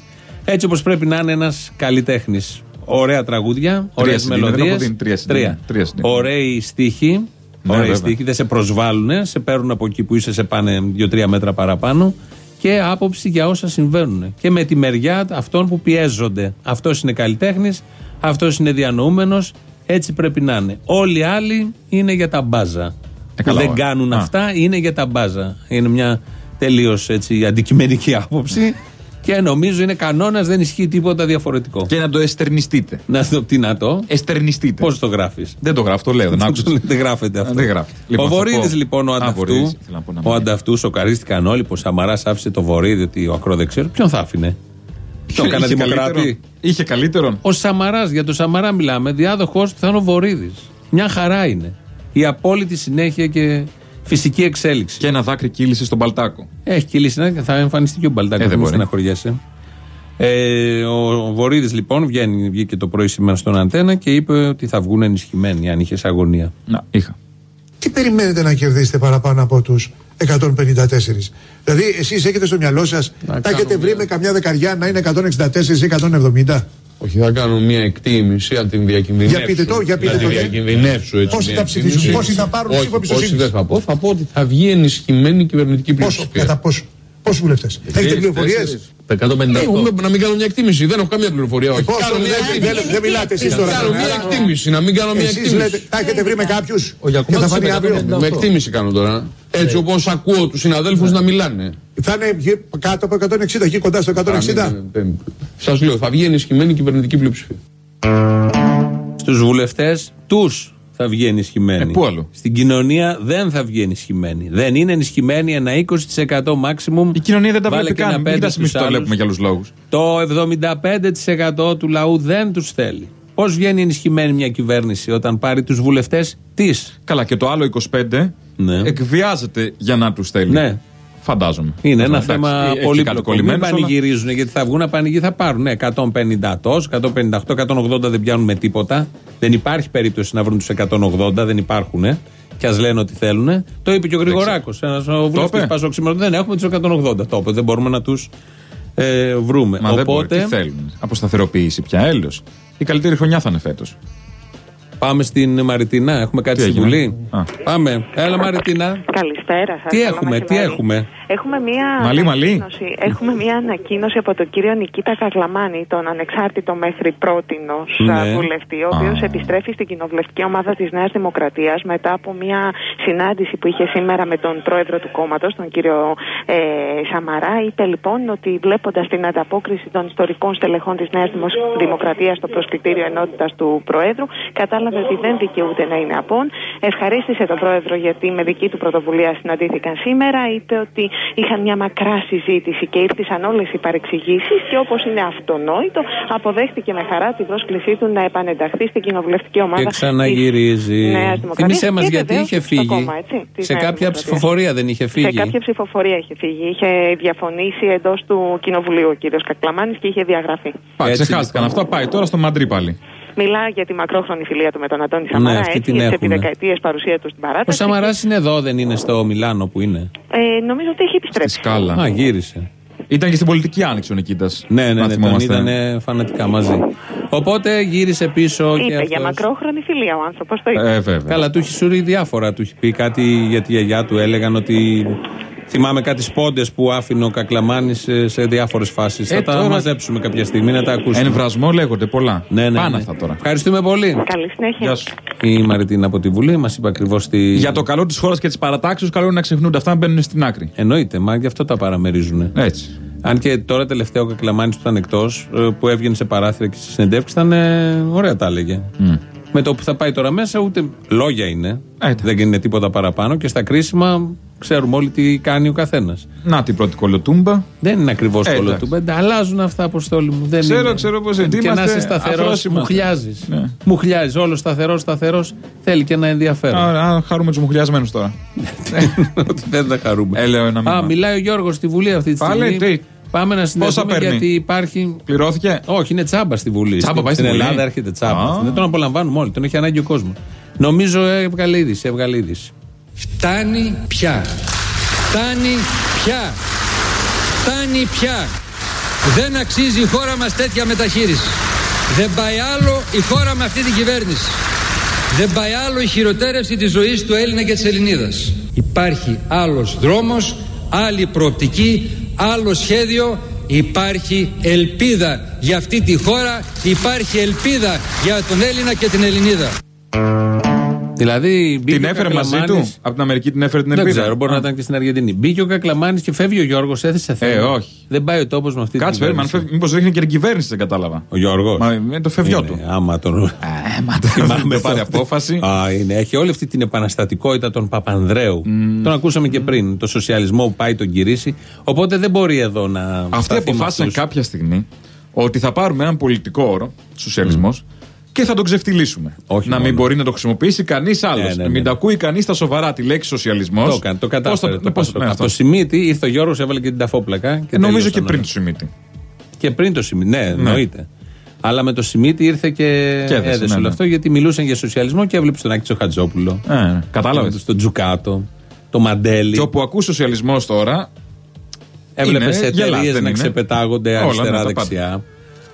Έτσι όπως πρέπει να είναι ένας καλλιτέχνης. Ωραία τραγούδια, ωραίες CD, δεν μελωδίες. αποδίνει, τρία CD. Τρία CD. Ωραίοι στίχοι. Ναι, Ωραίοι βέβαια. στίχοι, δεν σε προσβάλλουν, σε παίρνουν από εκεί που είσαι, σε πάνε δύο-τρία μέτρα παραπάνω. Και άποψη για όσα συμβαίνουν. Και με τη μεριά αυτών που πιέζονται. Αυτός είναι καλλιτέχνης, αυτός είναι διανοούμενος. Έτσι πρέπει να είναι. Όλοι οι άλλοι είναι για τα μπάζα. που καλά, δεν ωραία. κάνουν Α. αυτά είναι για τα μπάζα. Είναι μια τελείως αντικειμενική άποψη. Και νομίζω είναι κανόνας, δεν ισχύει τίποτα διαφορετικό. Και να το εστερνιστείτε. Να το, τι να το; Εστερνιστείτε. Πώς το γράφεις; Δεν το γράφω, το λέω. Δεν άκουσα. Δεν γράφεται αυτό. Δεν γράφεται. Λοιπόν, ο θα Βορύδης πω- λοιπόν, ο Α, ανταυτού. Βορύδης, ήθελα να πω ένα Ο μήνυμα. ανταυτού, σοκαρίστηκαν όλοι που ο Σαμαράς άφησε το Βορύδη ότι ο ακροδεξιό. Ποιον θα άφηνε; Ποιον έκανε Είχε δημοκράτη; καλύτερον. Είχε καλύτερον. Ο Σαμαράς, για τον Σαμαρά μιλάμε, διάδοχό του θα είναι ο Βορύδης. Μια χαρά είναι. Η απόλυτη συνέχεια και φυσική εξέλιξη. Και ένα δάκρυ κύλησε στον Παλτάκο. Έχει κυλήσει ένα και θα εμφανιστεί και ο Μπαλτάκο. Ε, δεν μην μπορεί. στεναχωριέσαι. Ε, ο Βορύδης λοιπόν βγαίνει, βγήκε το πρωί σήμερα στον Αντένα και είπε ότι θα βγουν ενισχυμένοι αν είχες αγωνία. Να, είχα. Τι περιμένετε να κερδίσετε παραπάνω από τους 154. Δηλαδή, εσείς έχετε στο μυαλό σας να έχετε βρει με καμιά δεκαριά να είναι 164 ή 170. Όχι, θα κάνω μια εκτίμηση, αν την διακινδυνεύσω. Για πείτε το, για πείτε να τη το, ναι. διακινδυνεύσω έτσι. Πόσοι μια θα ψηφίσουν, εκτίμηση. πόσοι θα πάρουν Όχι, ψήφο εμπιστοσύνης. Πόσοι δεν θα πω. Θα πω ότι θα βγει ενισχυμένη κυβερνητική Πόσο, πλειοψηφία. κατά πόσο. Πόσους βουλευτές; Έχετε πληροφορίες; Τα 158. να μην κάνω μια εκτίμηση. Δεν έχω καμία πληροφορία. Όχι. Πόσο, Κάνω μια δεν- εκτίμηση. δεν- δεν μιλάτε εσείς τώρα. Κάνω μια εκτίμηση. Να μην κάνω μια Εσείς εκτίμηση. λέτε, τα έχετε βρει με κάποιους. Ο Και θα φανεί αύριο. Με εκτίμηση κάνω τώρα. Έτσι όπως ακούω τους συναδέλφους να μιλάνε. Θα είναι γύρω- κάτω από 160, εκεί κοντά στο 160. Σας λέω, θα βγει ενισχυμένη κυβερνητική πλειοψηφία. Στους βουλευτές, τους θα βγει ενισχυμένη. Ε, πού αλλού; Στην κοινωνία δεν θα βγει ενισχυμένη. Δεν είναι ενισχυμένη ένα 20% maximum. Η κοινωνία δεν τα Βάλε βλέπει και ένα καν. Μην πέντε κοιτάς εμείς στους το άλλους. βλέπουμε για άλλους λόγους. Το 75% του λαού δεν τους θέλει. Πώς βγαίνει ενισχυμένη μια κυβέρνηση όταν πάρει τους βουλευτές της; Καλά, και το άλλο 25 εκβιάζεται για να τους θέλει. Ναι. Φαντάζομαι. Είναι ένα Εντάξει, θέμα έχει πολύ κάτι πλοκό. Μην κολλημένος, αλλά- πανηγυρίζουν γιατί θα βγουν να πανηγυρίζουν, θα πάρουν. Ναι, 150 τόσο, 158, 180 δεν πιάνουν με τίποτα. Δεν υπάρχει περίπτωση να βρουν τους 180, δεν υπάρχουν. Και ας λένε ότι θέλουν. Το είπε και ο Γρηγοράκος, ένας βουλευτής είπε; Πασόκ σήμερα. Δεν έχουμε τους 180. Το είπε, δεν μπορούμε να τους ε, βρούμε. Μα δεν μπορεί. Οπότε Τι θέλουν. Αποσταθεροποίηση πια, έλεος. Η καλύτερη χρονιά θα είναι φέτος. Πάμε στην Μαριτίνα. Έχουμε κάτι Τι στη έγινε; Βουλή; Α. Πάμε. Έλα, Μαριτίνα. Καλησπέρα σας. Τι Καλό έχουμε, τι μεσημέρι. έχουμε; Έχουμε μία, Μαλί, μαλί. ανακοίνωση, έχουμε μία ανακοίνωση από τον κύριο Νικήτα Καγλαμάνη, τον ανεξάρτητο μέχρι πρότινο Ναι. βουλευτή, ο οποίος επιστρέφει στην κοινοβουλευτική ομάδα της Νέας Δημοκρατίας μετά από μία συνάντηση που είχε σήμερα με τον πρόεδρο του κόμματος, τον κύριο ε, Σαμαρά. Είπε λοιπόν ότι βλέποντας την ανταπόκριση των ιστορικών στελεχών της Νέας Δημοκρατίας στο προσκλητήριο ενότητας του Προέδρου, κατάλαβε ότι δεν δικαιούται να είναι απόν. Ευχαρίστησε τον Πρόεδρο γιατί με δική του πρωτοβουλία συναντήθηκαν σήμερα. Είπε ότι είχαν μια μακρά συζήτηση και ήρθαν όλες οι παρεξηγήσεις και όπως είναι αυτονόητο, αποδέχτηκε με χαρά την πρόσκλησή του να επανενταχθεί στην κοινοβουλευτική ομάδα. Και ξαναγυρίζει. της Νέας Δημοκρατίας Θυμήσέ μας και γιατί βεβαίως είχε και στο φύγει. κόμμα, έτσι, της σε Νέας κάποια Δημοκρατίας. ψηφοφορία δεν είχε φύγει. Σε κάποια ψηφοφορία είχε φύγει. Είχε διαφωνήσει εντός του κοινοβουλίου ο κύριος Κακλαμάνης και είχε διαγραφεί. Πάει, ξεχάστηκαν αυτά. Πάει τώρα στο Μαντρί πάλι. Μιλά για τη μακρόχρονη φιλία του με τον Αντώνη Ναι, Σαμαρά. αυτή έτσι, την για τι έχουμε. επιδεκαετίε παρουσία του στην Ο παράταξη. Σαμαράς είναι εδώ, δεν είναι στο Μιλάνο που είναι; Ε, νομίζω ότι έχει επιστρέψει. Σκάλα. Α, γύρισε. Ήταν και στην πολιτική άνοιξη ο Νικήτας. Ναι, ναι, ναι, τον είδανε φανατικά μαζί. Οπότε γύρισε πίσω και Είπε για αυτός. μακρόχρονη φιλία ο άνθρωπος. Το είπε. Ε, βέβαια. Καλά, του έχει σουρεί διάφορα. Του έχει πει κάτι για τη γιαγιά του. Έλεγαν ότι. Θυμάμαι κάτι σπόντες που άφηνε ο Κακλαμάνης σε, σε διάφορες φάσεις. θα τα τώρα- μαζέψουμε κάποια στιγμή να τα ακούσουμε. Εμβρασμό λέγονται πολλά. Ναι, ναι, Πάνε ναι. αυτά τώρα. Ευχαριστούμε πολύ. Καλή συνέχεια. Γεια σου. Η Μαριτίνα από τη Βουλή μας είπε ακριβώς τι. Για το καλό της χώρας και της παρατάξεως, καλό είναι να ξεχνούνται αυτά, να μπαίνουν στην άκρη. Εννοείται, μα γι' αυτό τα παραμερίζουν. Έτσι. Αν και τώρα τελευταίο ο Κακλαμάνης που ήταν εκτός, που έβγαινε σε παράθυρα και σε συνεντεύξει, ήταν ε, ωραία τα έλεγε. Με το που θα πάει τώρα μέσα, ούτε λόγια είναι. Δεν είναι τίποτα παραπάνω και στα κρίσιμα ξέρουμε όλοι τι κάνει ο καθένας. Να την πρώτη κολοτούμπα. Δεν είναι ακριβώς Ε, κολοτούμπα. Τα αλλάζουν αυτά, αποστόλη μου. Δεν Ξέρω, είναι. ξέρω πώς είναι. Τι Και να είμαστε, είσαι σταθερός, αφρός μου είμαστε. χλιάζεις. Ναι. Μου χλιάζεις. Όλος σταθερός, σταθερός. Θέλει και ένα ενδιαφέρον. Άρα, α, χαρούμε τους μουχλιασμένους τώρα. Ότι δεν θα χαρούμε. Ε, λέω ένα Α, μήνυμα. μιλάει ο Γιώργος στη Βουλή αυτή τη Πάλι, στιγμή. τι; Πάμε να Πόσα συνδέσουμε παίρνει; γιατί υπάρχει. Πληρώθηκε; Όχι, είναι τσάμπα στη Βουλή. Τσάμπα Στην- πάει στη στην Βουλή. Ελλάδα έρχεται τσάμπα. Α. Δεν τον απολαμβάνουμε όλοι. Τον έχει ανάγκη ο κόσμος. Νομίζω έβγαλε είδηση. Έβγαλε είδηση. Φτάνει πια. Φτάνει πια. Φτάνει πια. Δεν αξίζει η χώρα μας τέτοια μεταχείριση. Δεν πάει άλλο η χώρα με αυτή την κυβέρνηση. Δεν πάει άλλο η χειροτέρευση της ζωής του Έλληνα και της Ελληνίδας. Υπάρχει άλλος δρόμος, άλλη προοπτική, άλλο σχέδιο. Υπάρχει ελπίδα για αυτή τη χώρα. Υπάρχει ελπίδα για τον Έλληνα και την Ελληνίδα. Δηλαδή μπήκε Την ο έφερε μαζί Κακλαμάνης- του; Από την Αμερική την έφερε την Δεν ελπίδα; ξέρω, μπορεί να ήταν και στην Αργεντινή. Μπήκε ο Κακλαμάνης και φεύγει ο Γιώργος, έθεσε θέμα. Ε, όχι. Δεν πάει ο τόπος με αυτή Κάτσε, την περίμενε. κυβέρνηση. Μήπως ρίχνει και την κυβέρνηση, δεν κατάλαβα. Ο Γιώργος. Μα είναι το φευγιό του. Άμα τον. Ε, Δεν πάρει απόφαση. Α, είναι. Έχει όλη αυτή την επαναστατικότητα των Παπανδρέου. Τον ακούσαμε και πριν. Το σοσιαλισμό που πάει τον κυρίσει. Οπότε δεν μπορεί εδώ να. Αυτοί σταθεί με αποφάσισαν αυτούς. κάποια στιγμή ότι θα πάρουμε έναν πολιτικό όρο, σοσιαλισμός, και θα τον ξεφτυλίσουμε. Όχι να μην μόνο. μπορεί να το χρησιμοποιήσει κανείς άλλος. Ναι, ναι, Να ναι. μην τα ακούει κανείς στα σοβαρά τη λέξη σοσιαλισμός. Το έκανε, το κατάφερε. το πώς, Πασόκ. ναι, Από το αυτό. Σιμίτι ήρθε ο Γιώργος, έβαλε και την ταφόπλακα. Και Ε, Νομίζω τελείωσαν και πριν όλα. του Σιμίτη. Και πριν το Σιμίτι. Ναι, εννοείται. Αλλά με το Σιμίτι ήρθε και, Και έδεσε, έδεσε ναι, όλο ναι. αυτό γιατί μιλούσαν για σοσιαλισμό και έβλεψε τον Άκη Τσοχατζόπουλο. Ε, ναι. Κατάλαβες. Τον Τζουκάτο. Το Μαντέλι. Και όπου ακούς σοσιαλισμός τώρα. Έβλεπες είναι, γελάς, εταιρείες δεν να είναι. ξεπετάγονται Όλα, ναι, τα αριστερά-δεξιά.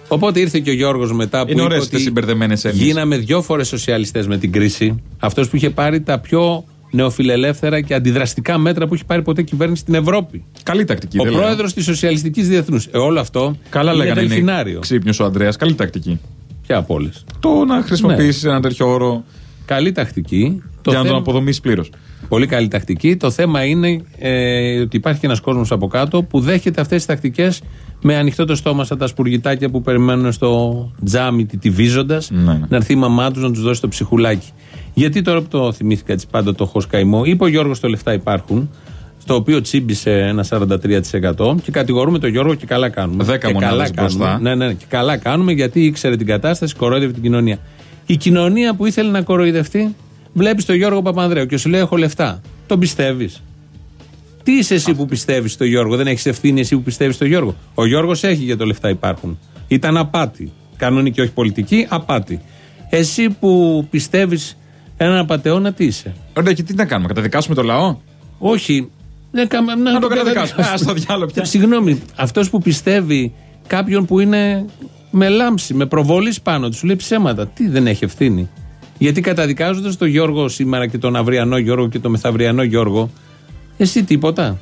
Οπότε ήρθε και ο Γιώργος μετά που Είναι είπε ωραίες αυτέ οι ότι μπερδεμένε έννοιες. γίναμε δυο φορές σοσιαλιστές με την κρίση. Αυτός που είχε πάρει τα πιο νεοφιλελεύθερα και αντιδραστικά μέτρα που έχει πάρει ποτέ κυβέρνηση στην Ευρώπη. Καλή τακτική. Ο δεν λέω. πρόεδρος της Σοσιαλιστικής Διεθνούς. Ε, όλο αυτό Καλά είναι λέγανε. Είναι δελφινάριο. ξύπνιος ο Ανδρέας. Καλή τακτική. Ποια από όλες. Το να χρησιμοποιήσεις ένα τέτοιο όρο Καλή τακτική. για να τον θέμα- αποδομήσεις πλήρως. Πολύ καλή τακτική. Το θέμα είναι ε, ότι υπάρχει και ένας κόσμος από κάτω που δέχεται αυτές τις τακτικές με ανοιχτό το στόμα σαν τα σπουργητάκια που περιμένουν στο τζάμι τη τυβίζοντα να έρθει η μαμά τους να τους δώσει το ψυχουλάκι. Γιατί τώρα που το θυμήθηκα έτσι πάντα το έχω σκαϊμό, είπε ο Γιώργος το λεφτά υπάρχουν, στο οποίο τσίμπησε ένα 43% και κατηγορούμε τον Γιώργο και καλά κάνουμε. Δέκα και μονάδες καλά μπροστά. κάνουμε. Ναι, ναι, και καλά κάνουμε γιατί ήξερε την κατάσταση, κορόιδευε την κοινωνία. Η κοινωνία που ήθελε να κοροϊδευτεί, βλέπεις τον Γιώργο Παπανδρέου και σου λέει: Έχω λεφτά. Τον πιστεύεις. Τι είσαι εσύ που πιστεύεις στο Γιώργο, δεν έχεις ευθύνη εσύ που πιστεύεις στο Γιώργο; Ο Γιώργος έχει για το λεφτά υπάρχουν. Ήταν απάτη. Κανονική, όχι πολιτική, απάτη. Εσύ που πιστεύεις έναν απαταιώνα, τι είσαι; Ωραία, και τι να κάνουμε, καταδικάσουμε το λαό; Όχι. Δεν κάμα- να, Να το τον καταδικάσουμε. Α, στο διάλογο πια. Συγγνώμη, αυτός που πιστεύει κάποιον που είναι με λάμψη, με προβολή πάνω του, σου λέει ψέματα. Τι δεν έχει ευθύνη; Γιατί καταδικάζοντας τον Γιώργο σήμερα και τον αυριανό Γιώργο και τον μεθαυριανό Γιώργο, εσύ τίποτα.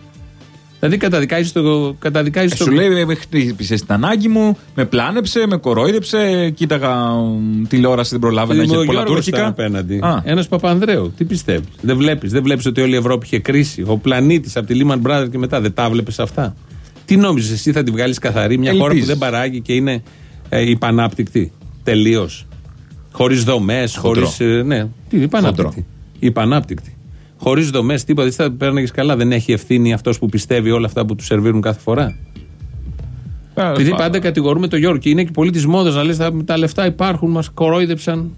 Δηλαδή καταδικάζεις το. Καταδικάζεις Ε, το... Σου λέει, με χτύπησες την ανάγκη μου, με πλάνεψε, με κορόιδεψε, κοίταγα μ, τηλεόραση, δεν προλάβαινα, Ο είχε πολλά Γιώργος τουρκικά. ήταν απέναντι. Α. Ένας Παπανδρέου. Τι πιστεύεις; Δεν βλέπεις. Δεν βλέπεις ότι όλη η Ευρώπη είχε κρίση; Ο πλανήτης από τη Lehman Brothers και μετά. Δεν τα βλέπεις αυτά; Τι νόμιζες εσύ θα τη βγάλεις καθαρή μια χώρα που Ελπίζεις. δεν παράγει και είναι ε, υπανάπτυκτη. Τελείως; Χωρίς δομές, χωρίς. Χοντρό. ναι, τι, υπανάπτυκτη. Υπανάπτυκτη. Χωρίς δομές, τίποτα. Δεν θα πέρναγε καλά. Δεν έχει ευθύνη αυτός που πιστεύει όλα αυτά που τους σερβίρουν κάθε φορά. Επειδή πα- πάντα κατηγορούμε τον Γιώργο και είναι και πολύ της μόδας να λες: Τα λεφτά υπάρχουν, μας κορόιδεψαν.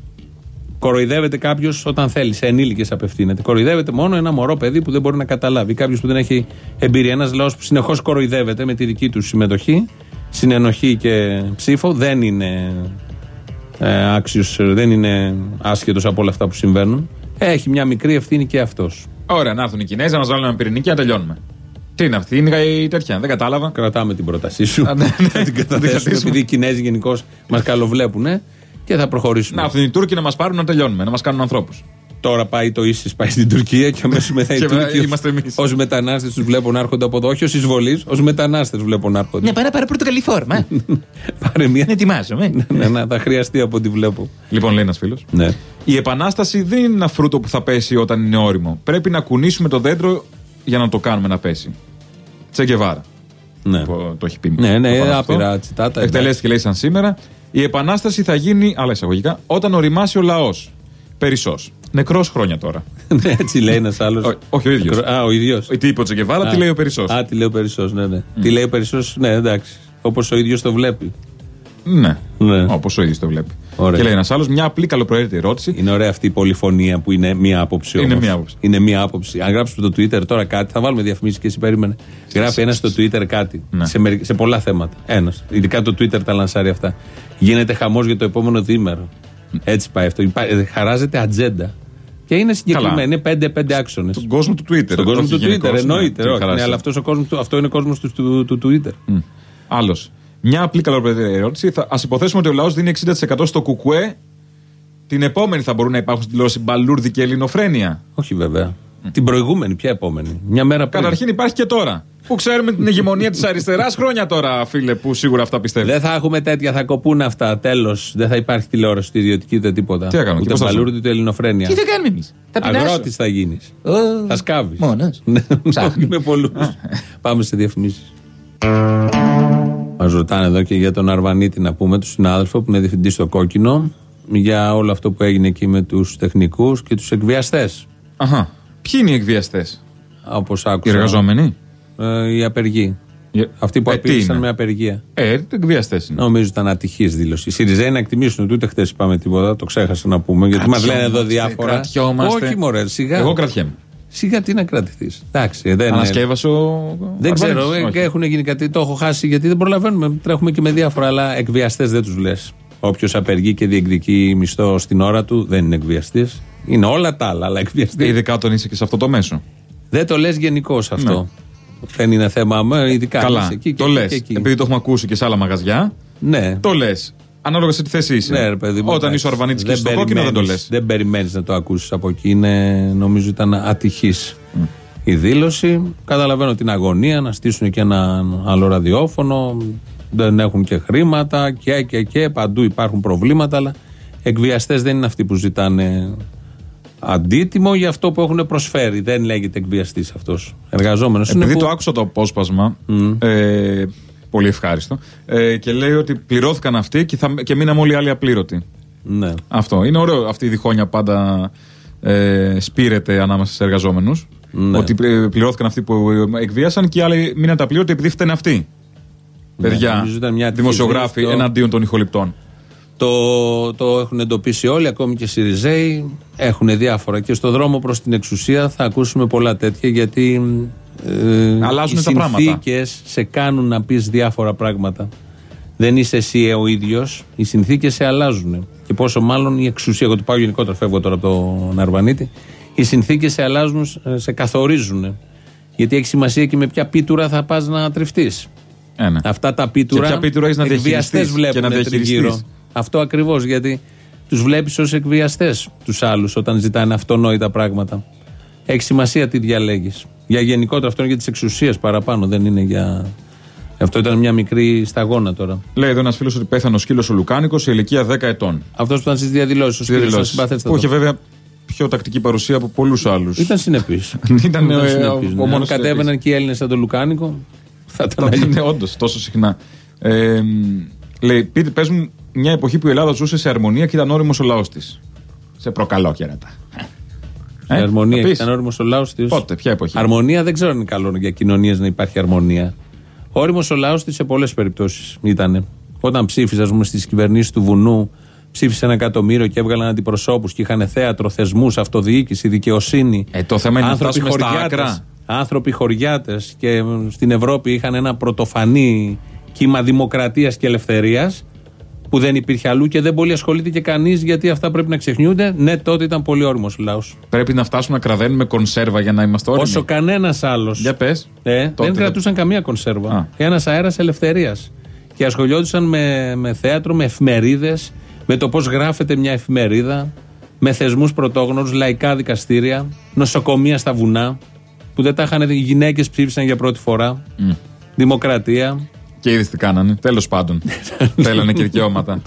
Κοροϊδεύεται κάποιος όταν θέλει, σε ενήλικες απευθύνεται. Κοροϊδεύεται μόνο ένα μωρό παιδί που δεν μπορεί να καταλάβει. Κάποιος που δεν έχει εμπειρία. Ένας λαός που συνεχώς κοροϊδεύεται με τη δική του συμμετοχή, συνενοχή και ψήφο, δεν είναι ε, άξιος, δεν είναι άσχετος από όλα αυτά που συμβαίνουν. Έχει μια μικρή ευθύνη και αυτός. Ωραία, να έρθουν οι Κινέζοι να μας βάλουν ένα πυρηνική και να τελειώνουμε. Τι είναι αυτή, είναι η τέτοια, δεν κατάλαβα. Κρατάμε την πρότασή σου. Α, ναι, ναι. Θα την καταθέσουμε κρατήσουμε. επειδή οι Κινέζοι γενικώς μας καλοβλέπουν και θα προχωρήσουμε. Να έρθουν οι Τούρκοι να μας πάρουν να τελειώνουμε, να μας κάνουν ανθρώπους. Τώρα πάει το ίση, πάει στην Τουρκία και αμέσως μετά οι Και μετά Τούρκοι. είμαστε εμείς. Ω μετανάστες τους βλέπω να έρχονται από εδώ. Όχι ως εισβολή, ως μετανάστες του βλέπω να έρχονται. Ναι, πάρε, πάρε πορτοκαλί φόρμα. Πάρε μια. Ναι, ετοιμάζομαι. ναι, ναι, θα χρειαστεί από ό,τι βλέπω. Λοιπόν, λέει ένας φίλος. Ναι. Η επανάσταση δεν είναι ένα φρούτο που θα πέσει όταν είναι όριμο. Πρέπει να κουνήσουμε το δέντρο για να το κάνουμε να πέσει. Τσεγκεβάρα. Ναι. Το, το έχει πει. Ναι, ναι, προφανώς άπειρα αυτό. τσιτάτα, Εκτελέστηκε λέει σαν σήμερα. Η επανάσταση θα γίνει, άλλα εισαγωγικά, όταν οριμάσει ο λαός. Περισσός. Νεκρός χρόνια τώρα. Ναι, Έτσι λέει ένας άλλος. όχι ο ίδιος. Α, ο ίδιος. Τι είπε ο Τσεγκεβάρα, τι λέει ο Περισσός; Α, τι λέει ο Περισσός, ναι, ναι. Τι λέει ο Περισσός, ναι, εντάξει. Όπως ο ίδιος το βλέπει. Ναι. Ναι. Όπως ο ίδιος το βλέπει. Ωραία. Και λέει ένας άλλος, μια απλή καλοπροαίρετη ερώτηση. Είναι ωραία αυτή η πολυφωνία που είναι μία άποψη. Είναι όμως. μία άποψη. Είναι μία άποψη. Αν γράψουμε στο Twitter τώρα κάτι, θα βάλουμε διαφημίσεις και εσύ περίμενε. Γράφει ένας στο Twitter κάτι. Ναι. Σε, μερι- σε πολλά θέματα. Ένας. Ειδικά το Twitter τα λανσάρει αυτά. Γίνεται χαμός για το επόμενο διήμερο. Έτσι πάει αυτό. Υπά- ε, Χαράζεται ατζέντα. Και είναι συγκεκριμένη. Είναι πέντε-πέντε άξονες. Στον κόσμο του Twitter. Στον κόσμο όχι του γενικώς, Twitter, ναι, εννοείται. τι όχι, χαράζει. ναι, αλλά αυτός ο κόσμος του- αυτό είναι ο κόσμος του, του, του Twitter. Άλλος. Μια απλή καλοπροαίρετη ερώτηση. Α υποθέσουμε ότι ο λαός δίνει 60% στο κουκουέ. Την επόμενη θα μπορούν να υπάρχουν στην τηλεόραση μπαλούρδι και ελληνοφρένεια. Όχι βέβαια. Την προηγούμενη, ποια επόμενη. Μια μέρα πριν. Καταρχήν υπάρχει και τώρα. Που ξέρουμε την ηγεμονία της αριστεράς χρόνια τώρα, φίλε, που σίγουρα αυτά πιστεύει. Δεν θα έχουμε τέτοια, θα κοπούν αυτά. Τέλος. Δεν θα υπάρχει τηλεόραση ούτε ιδιωτική ούτε τίποτα. Τι θα κάνουμε, και Ούτε πώς θα μπαλούρδι ζούμε. ούτε ελληνοφρένεια. Τι θα κάνουμε εμείς; Θα πεινάσουμε. Αγρότη θα γίνεις. Θα σκάβεις. Μόνος. με πολλούς. Πάμε σε διαφημίσεις. Μας ρωτάνε εδώ και για τον Αρβανίτη να πούμε, τον συνάδελφο που είναι διευθυντής στο κόκκινο, για όλο αυτό που έγινε εκεί με τους τεχνικούς και τους εκβιαστές. Αχα. Ποιοι είναι οι εκβιαστές, Όπως Οι άκουσα. εργαζόμενοι; Ε, οι απεργοί. Αυτοί που Ε, τι απήντησαν είναι; με απεργία. Ε, εκβιαστές είναι; Νομίζω ήταν ατυχής δήλωση. Οι Σιριζέοι να εκτιμήσουν ότι ούτε χθες είπαμε τίποτα, το ξέχασα να πούμε, γιατί μας λένε εδώ διάφορα. Κρατιόμαστε. Όχι, μωρέ, σιγά. Εγώ κρατιέμαι. Σιγά τι να κρατηθείς. Εντάξει, δεν Ανασκεύασε ο. Δεν ξέρω, Αρβανίτης. ε, Όχι. έχουν γίνει κάτι, το έχω χάσει γιατί δεν προλαβαίνουμε. Τρέχουμε και με διάφορα, αλλά εκβιαστές δεν τους λες. Όποιος απεργεί και διεκδικεί μισθό στην ώρα του δεν είναι εκβιαστής. Είναι όλα τα άλλα, αλλά εκβιαστή. Ειδικά όταν είσαι και σε αυτό το μέσο. Δεν το λες γενικώς αυτό. Δεν είναι θέμα, μα ειδικά Καλά. είσαι εκεί και το εκεί λες. και εκεί. Επειδή το έχουμε ακούσει και σε άλλα μαγαζιά. Ναι. Το λες. Ανάλογα σε τι θέση είσαι. Ναι, ρε παιδί μου, Όταν εντάξει. είσαι ο Αρβανίτης και Δεν στο κόκκινο δεν το λες. περιμένεις- Δεν περιμένεις να το ακούσεις από εκεί. Είναι, νομίζω ήταν ατυχής η δήλωση. Καταλαβαίνω την αγωνία να στήσουν και ένα άλλο ραδιόφωνο. Δεν έχουν και χρήματα και και και. Παντού υπάρχουν προβλήματα. Αλλά εκβιαστές δεν είναι αυτοί που ζητάνε αντίτιμο για αυτό που έχουν προσφέρει. Δεν λέγεται εκβιαστής αυτός. Εργαζόμενος είναι. Επειδή που- το άκουσα το απόσπασμα, ε, πολύ ευχάριστο, ε, και λέει ότι πληρώθηκαν αυτοί και, θα, και μείναμε όλοι οι άλλοι απλήρωτοι. Ναι. Αυτό. Είναι ωραίο αυτή η διχόνοια πάντα ε, σπείρεται ανάμεσα σε εργαζόμενους. Ναι. Ότι πλη- πληρώθηκαν αυτοί που εκβίασαν και οι άλλοι μείναν απλήρωτοι επειδή φταίνε αυτοί. Ναι, Παιδιά, νομίζω ήταν μια ατυχής δημοσιογράφοι δήλωση, το- εναντίον των ηχοληπτών. Το, το έχουν εντοπίσει όλοι, ακόμη και οι Σιριζέοι. Έχουν διάφορα. Και στο δρόμο προς την εξουσία θα ακούσουμε πολλά τέτοια γιατί. Ε, Αλλάζουν οι τα πράγματα. συνθήκες σε κάνουν να πεις διάφορα πράγματα. Δεν είσαι εσύ ο ίδιος. Οι συνθήκες σε αλλάζουν. Και πόσο μάλλον η εξουσία. Εγώ το πάω γενικότερα, φεύγω τώρα από τον Αρβανίτη. Οι συνθήκες σε αλλάζουν, σε καθορίζουν. Γιατί έχει σημασία και με ποια πίτουρα θα πας να τριφτεί. Ε, ναι. Αυτά τα πίτουρα. Και ποια πίτουρα έχεις να εκβιαστές διαχειριστείς βλέπουν και να διαχειριστείς. τριγύρω. Αυτό ακριβώς γιατί τους βλέπεις ως εκβιαστές τους άλλους όταν ζητάνε αυτονόητα πράγματα. Έχει σημασία τι διαλέγεις. Για γενικότερα αυτό είναι για τις εξουσίες παραπάνω, δεν είναι για. Αυτό ήταν μια μικρή σταγόνα τώρα. Λέει εδώ ένας φίλος ότι πέθανε ο σκύλος ο Λουκάνικος σε ηλικία 10 ετών. Αυτός που ήταν στις διαδηλώσεις, ο Στις Σπύρος, διαδηλώσεις. συμπαθέστε Που το. είχε βέβαια πιο τακτική παρουσία από πολλούς άλλους. Ήταν συνεπής. Ήταν, ε, ο- ο Αν μόνος κατέβαιναν και οι Έλληνες σαν το Λουκάνικο, θα ήταν αλλιώς. Ναι, όντως, τόσο συχνά. Ε, μ, λέει, πείτε, πες μου μια εποχή που η Ελλάδα ζούσε σε αρμονία και ήταν όριμος ο λαός της. Σε προκαλώ, χαίρετα. Η αρμονία θα και πεις. ήταν όριμος ο λαός της. Πότε, ποια εποχή; Αρμονία δεν ξέρω αν είναι καλό για κοινωνίες να υπάρχει αρμονία. Όριμος ο λαός της σε πολλές περιπτώσεις ήταν. Όταν ψήφιζε, ας πούμε, στις κυβερνήσεις του βουνού, ψήφισε ένα εκατομμύριο και έβγαλαν αντιπροσώπους και είχαν θέατρο, θεσμούς, αυτοδιοίκηση, δικαιοσύνη. Ε, το θέμα είναι να Άνθρωποι φτάσουμε στα χωριάτες. άκρα. Άνθρωποι χωριάτες και μ, στην Ευρώπη είχαν ένα πρωτοφανή κύμα δημοκρατίας και ελευθερίας που δεν υπήρχε αλλού και δεν πολύ ασχολείται και κανείς γιατί αυτά πρέπει να ξεχνιούνται. Ναι, τότε ήταν πολύ όριμο ο λαός. Πρέπει να φτάσουμε να κραδένουμε κονσέρβα για να είμαστε όριμοι. Όσο κανένας άλλος. Για πες. Ε, δεν κρατούσαν καμία κονσέρβα. Ένας αέρας ελευθερίας. Και ασχολιόντουσαν με, με θέατρο, με εφημερίδες, με το πώς γράφεται μια εφημερίδα, με θεσμούς πρωτόγνωρους, λαϊκά δικαστήρια, νοσοκομεία στα βουνά, που δεν τα είχαν. Οι γυναίκες ψήφισαν για πρώτη φορά. Δημοκρατία. Και είδες τι κάνανε. Τέλος πάντων. Θέλανε και δικαιώματα.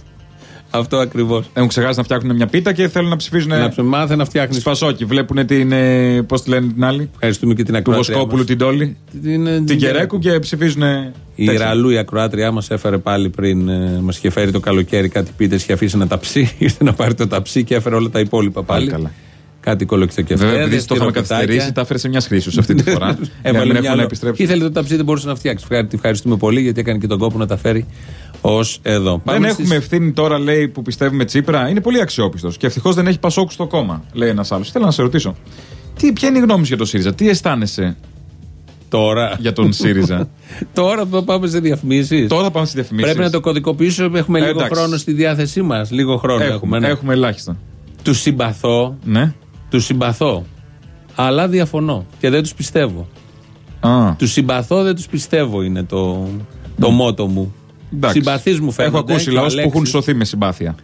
Αυτό ακριβώς. Έχουν ξεχάσει να φτιάχνουν μια πίτα και θέλουν να ψηφίζουν. Να ψ- μάθε να φτιάχνεις. Σπασόκι. Βλέπουν την. ε, Πώς τη λένε την άλλη; Ευχαριστούμε και την Του ακροάτριά Βοσκόπουλου μας. την Τόλη. Την, Την Κερέκου και ψηφίζουν. Η Ραλού, η ακροάτριά μας, έφερε πάλι πριν. Ε, μας είχε φέρει το καλοκαίρι κάτι πίτες και αφήσει ένα ταψί. Ήρθε να πάρει το ταψί και έφερε όλα τα υπόλοιπα πάλι. καλά. Κάτι κολοκτοκεφτέ. Βέβαια, επειδή το είχαμε καθυστερήσει, τα έφερε σε μια χρήση αυτή τη φορά. για να Έβαλε μην μια έχουν να επιστρέψουν. Ήθελε το ταψί, δεν μπορούσε να φτιάξει. Ευχα- Τη ευχαριστούμε πολύ γιατί έκανε και τον κόπο να τα φέρει ως εδώ. Δεν Πάμε έχουμε στις- ευθύνη τώρα, λέει, που πιστεύουμε Τσίπρα. Είναι πολύ αξιόπιστος. Και ευτυχώς δεν έχει πασόκου στο κόμμα, λέει ένας άλλος. Θέλω να σε ρωτήσω. Τι, ποια είναι η γνώμη σου για τον ΣΥΡΙΖΑ, τι αισθάνεσαι Τώρα. για τον ΣΥΡΙΖΑ; Τώρα που πάμε σε διαφημίσεις. Τώρα πάμε στι διαφημίσεις. Πρέπει να το κωδικοποιήσουμε. Έχουμε λίγο Εντάξει. χρόνο στη διάθεσή μας. Λίγο χρόνο έχουμε. Έχουμε, ναι. έχουμε ελάχιστα. Του συμπαθώ. Ναι. Τους συμπαθώ. Αλλά διαφωνώ και δεν τους πιστεύω. Α. Τους συμπαθώ, δεν τους πιστεύω είναι το, το μότο μου. Εντάξει. Συμπαθείς μου φαίνονται. Έχω ακούσει και ο λαούς που Αλέξης- έχουν σωθεί με συμπάθεια.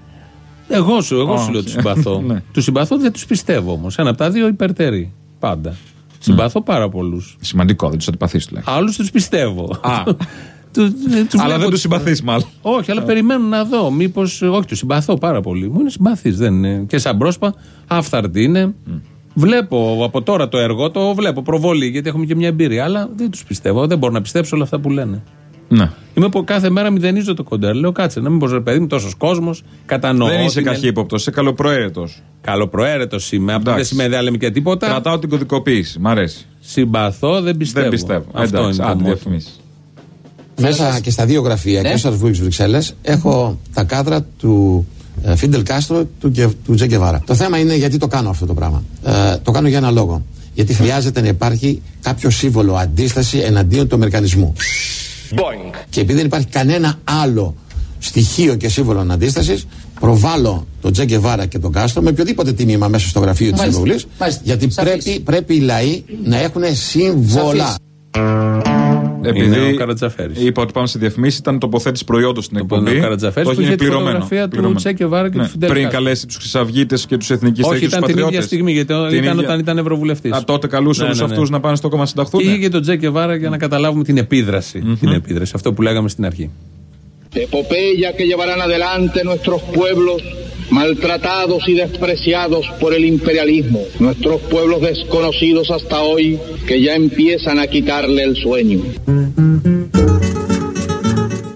Εγώ σου, εγώ σου Όχι. λέω τους συμπαθώ. Ναι. Τους συμπαθώ, δεν τους πιστεύω όμως. Ένα από τα δύο υπερτερεί. Πάντα. Συμπαθώ πάρα πολλούς. Σημαντικό, δεν τους αντιπαθείς του λέει. Άλλους τους πιστεύω. Α. Του- τους Αλλά βλέπω δεν τους τους- συμπαθείς, μάλλον. Όχι, αλλά περιμένω να δω. Μήπως. Όχι, τους συμπαθώ πάρα πολύ. Μου είναι συμπαθή. Δεν είναι. Και σαν πρόσωπα, άφθαρτη είναι. Βλέπω από τώρα το έργο, το βλέπω προβολή, γιατί έχουμε και μια εμπειρία. Αλλά δεν τους πιστεύω. Δεν μπορώ να πιστέψω όλα αυτά που λένε. Ναι. Είμαι που κάθε μέρα μηδενίζω το κοντέρ. Λέω κάτσε, να μην μπορεί, ρε παιδί μου, τόσος κόσμος. Κατανοώ. δεν είσαι ότι είναι- καχύποπτος, είσαι καλοπροαίρετος. Καλοπροαίρετος είμαι. Αυτό δεν Εντάξει. σημαίνει δεν λέμε και τίποτα. Κρατάω την κωδικοποίηση. Μ' αρέσει. Συμπαθώ, δεν πιστεύω. Δεν πιστεύω. Αυτό Εντάξει, είναι το άντε, μότο. διαφημίσεις. Μέσα και στα δύο γραφεία, Ναι. και στο Αρβούγη Βρυξέλλες, έχω τα κάδρα του ε, Φίντελ Κάστρο του, Γκε- του Τσε Γκεβάρα. Το θέμα είναι γιατί το κάνω αυτό το πράγμα. Ε, το κάνω για ένα λόγο. Γιατί χρειάζεται να υπάρχει κάποιο σύμβολο αντίσταση εναντίον του Αμερικανισμού. Και επειδή δεν υπάρχει κανένα άλλο στοιχείο και σύμβολο αντίστασης, προβάλλω τον Τσε Γκεβάρα και τον Κάστρο με οποιοδήποτε τίμημα μέσα στο γραφείο της Μάλιστα. Βουλή. Μάλιστα. Γιατί Σαφής. πρέπει, πρέπει οι λαοί να έχουν σύμβολα. Επειδή Είναι ο Καρατζαφέρης. είπα ότι πάμε σε διαφημίσεις, ήταν τοποθέτηση προϊόντος στην Λοιπόν, εκπομπή. ο Καρατζαφέρης Το που έχει είχε τη πληρωμένο. φωτογραφία του πληρωμένο. Τσε Γκεβάρα και του Φιντελ Πριν Κάστρο. καλέσει τους Χρυσαυγίτες και τους Εθνικιστές Όχι, και τους ήταν την ίδια Πατριώτες. στιγμή, γιατί ήταν όταν ήταν Ευρωβουλευτής. Α, τότε καλούσε Ναι, όλου ναι, ναι. αυτούς να πάνε στο κόμμα να συνταχθούν. Και είχε και τον Τζε Γκεβάρα για να καταλάβουμε την επίδραση. Την επίδραση, αυτό που λέγαμε στην αρχή. Epopeya que llevarán adelante nuestros pueblos maltratados y despreciados por el imperialismo, nuestros pueblos desconocidos hasta hoy que ya empiezan a quitarle el sueño.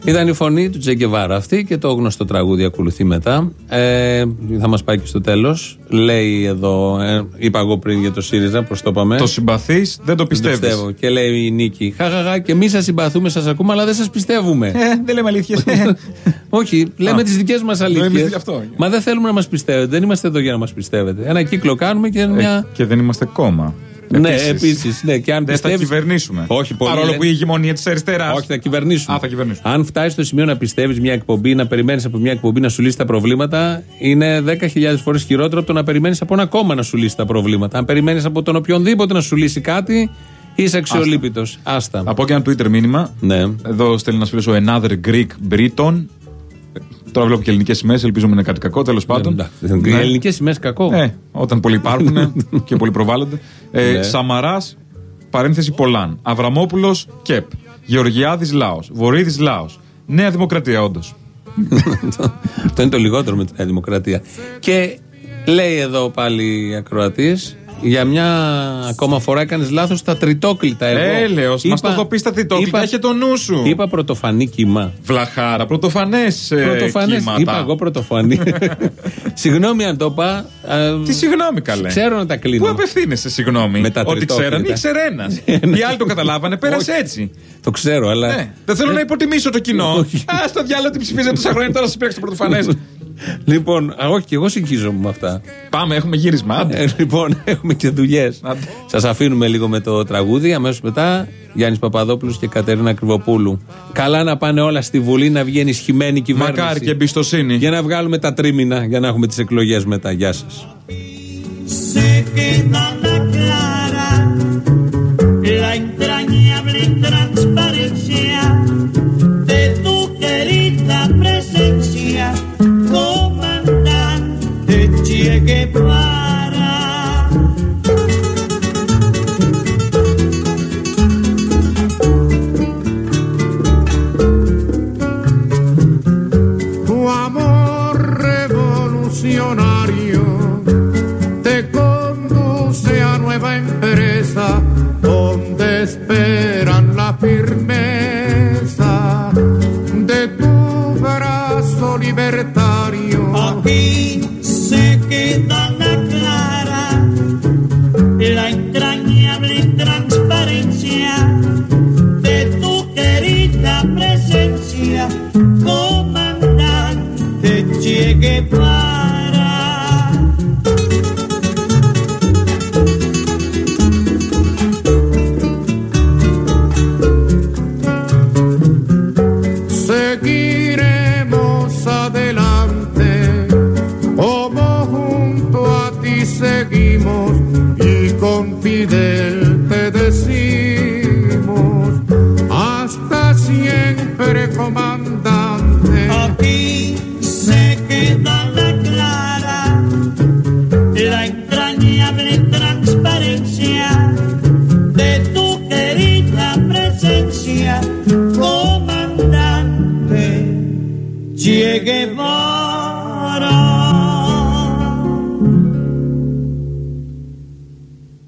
Ήταν η φωνή του Τζεγκεβάρα αυτή και το γνωστό τραγούδι ακολουθεί μετά. Ε, θα μας πάει και στο τέλος. Λέει εδώ, ε, είπα εγώ πριν για το ΣΥΡΙΖΑ, πώς το είπαμε. Το συμπαθείς, δεν το πιστεύεις. πιστεύω. Και λέει η Νίκη, Χαχαχά, και εμείς σας συμπαθούμε, σας ακούμε, αλλά δεν σας πιστεύουμε. Ε, δεν λέμε αλήθειες. Όχι, λέμε Α. τις δικές μας Λέμε αλήθειε. γι' αυτό. Μα δεν θέλουμε να μας πιστεύετε. Δεν είμαστε εδώ για να μας πιστεύετε. Ένα κύκλο κάνουμε και μια. Και δεν είμαστε κόμμα. Ναι, επίσης. Ναι, και αν Δεν θα πιστεύεις- κυβερνήσουμε. Όχι, πολύ Παρόλο λένε. που η ηγεμονία της αριστερά. Όχι, θα κυβερνήσουμε. Α, θα κυβερνήσουμε. Αν φτάσεις στο σημείο να πιστεύεις μια εκπομπή, να περιμένεις από μια εκπομπή να σου λύσει τα προβλήματα, είναι 10.000 φορές χειρότερο από το να περιμένεις από ένα κόμμα να σου λύσει τα προβλήματα. Αν περιμένεις από τον οποιονδήποτε να σου λύσει κάτι, είσαι αξιολύπητος. Άστα. Από και ένα Twitter μήνυμα. Ναι. Εδώ στέλνει ένας φίλος ο Another Greek Briton. Τώρα βλέπω και ελληνικές σημαίες, ελπίζουμε είναι κάτι κακό, τέλος πάντων. Οι ελληνικές σημαίες κακό. Ε, όταν πολλοί υπάρχουν και πολλοί προβάλλονται. Ε, Ναι. Σαμαράς, παρένθεση Πολάν. Αβραμόπουλος, ΚΕΠ. Γεωργιάδης Λάος. Βορύδης Λάος. Νέα Δημοκρατία, όντως. Αυτό είναι το λιγότερο με τη Νέα Δημοκρατία. Και λέει εδώ πάλι η ακροατή, για μια ακόμα φορά έκανες λάθος στα τριτόκλητα. Εγώ Έλεος, μας είπα- το έχω πει στα τριτόκλητα, είπα- είχε το νου σου. Είπα πρωτοφανή κύμα. Βλαχάρα, πρωτοφανές Πρωτοφανές. κύματα. Είπα εγώ πρωτοφανή. Συγγνώμη αν το είπα. ε, Τι συγγνώμη καλέ. Ξέρω να τα κλείνω. Πού απευθύνεσαι, συγγνώμη. Με τα Ότι τριτόκλητα. ξέραν, ήξερε ένας. Οι άλλοι το καταλάβανε, πέρασε έτσι. Το ξέρω, αλλά. Ναι. Δεν θέλω να υποτιμήσω το κοινό. Α, στο διάλογο τι ψηφίζετε τόσα χρόνια τώρα σας πήραξε το πρωτοφανές. Λοιπόν, α, όχι, και εγώ συγχύζομαι με αυτά. Πάμε, έχουμε γύρισμα. άντε. Ε, λοιπόν, έχουμε και δουλειές. Σας αφήνουμε λίγο με το τραγούδι. Αμέσως μετά Γιάννης Παπαδόπουλος και Κατερίνα Κρυβοπούλου. Καλά να πάνε όλα στη Βουλή να βγει ενισχυμένη κυβέρνηση. Μακάρι και εμπιστοσύνη. Για να βγάλουμε τα τρίμηνα για να έχουμε τις εκλογές μετά. Γεια σας. se queda la clara la entrañable transparencia de tu querida presencia, llegue pronto.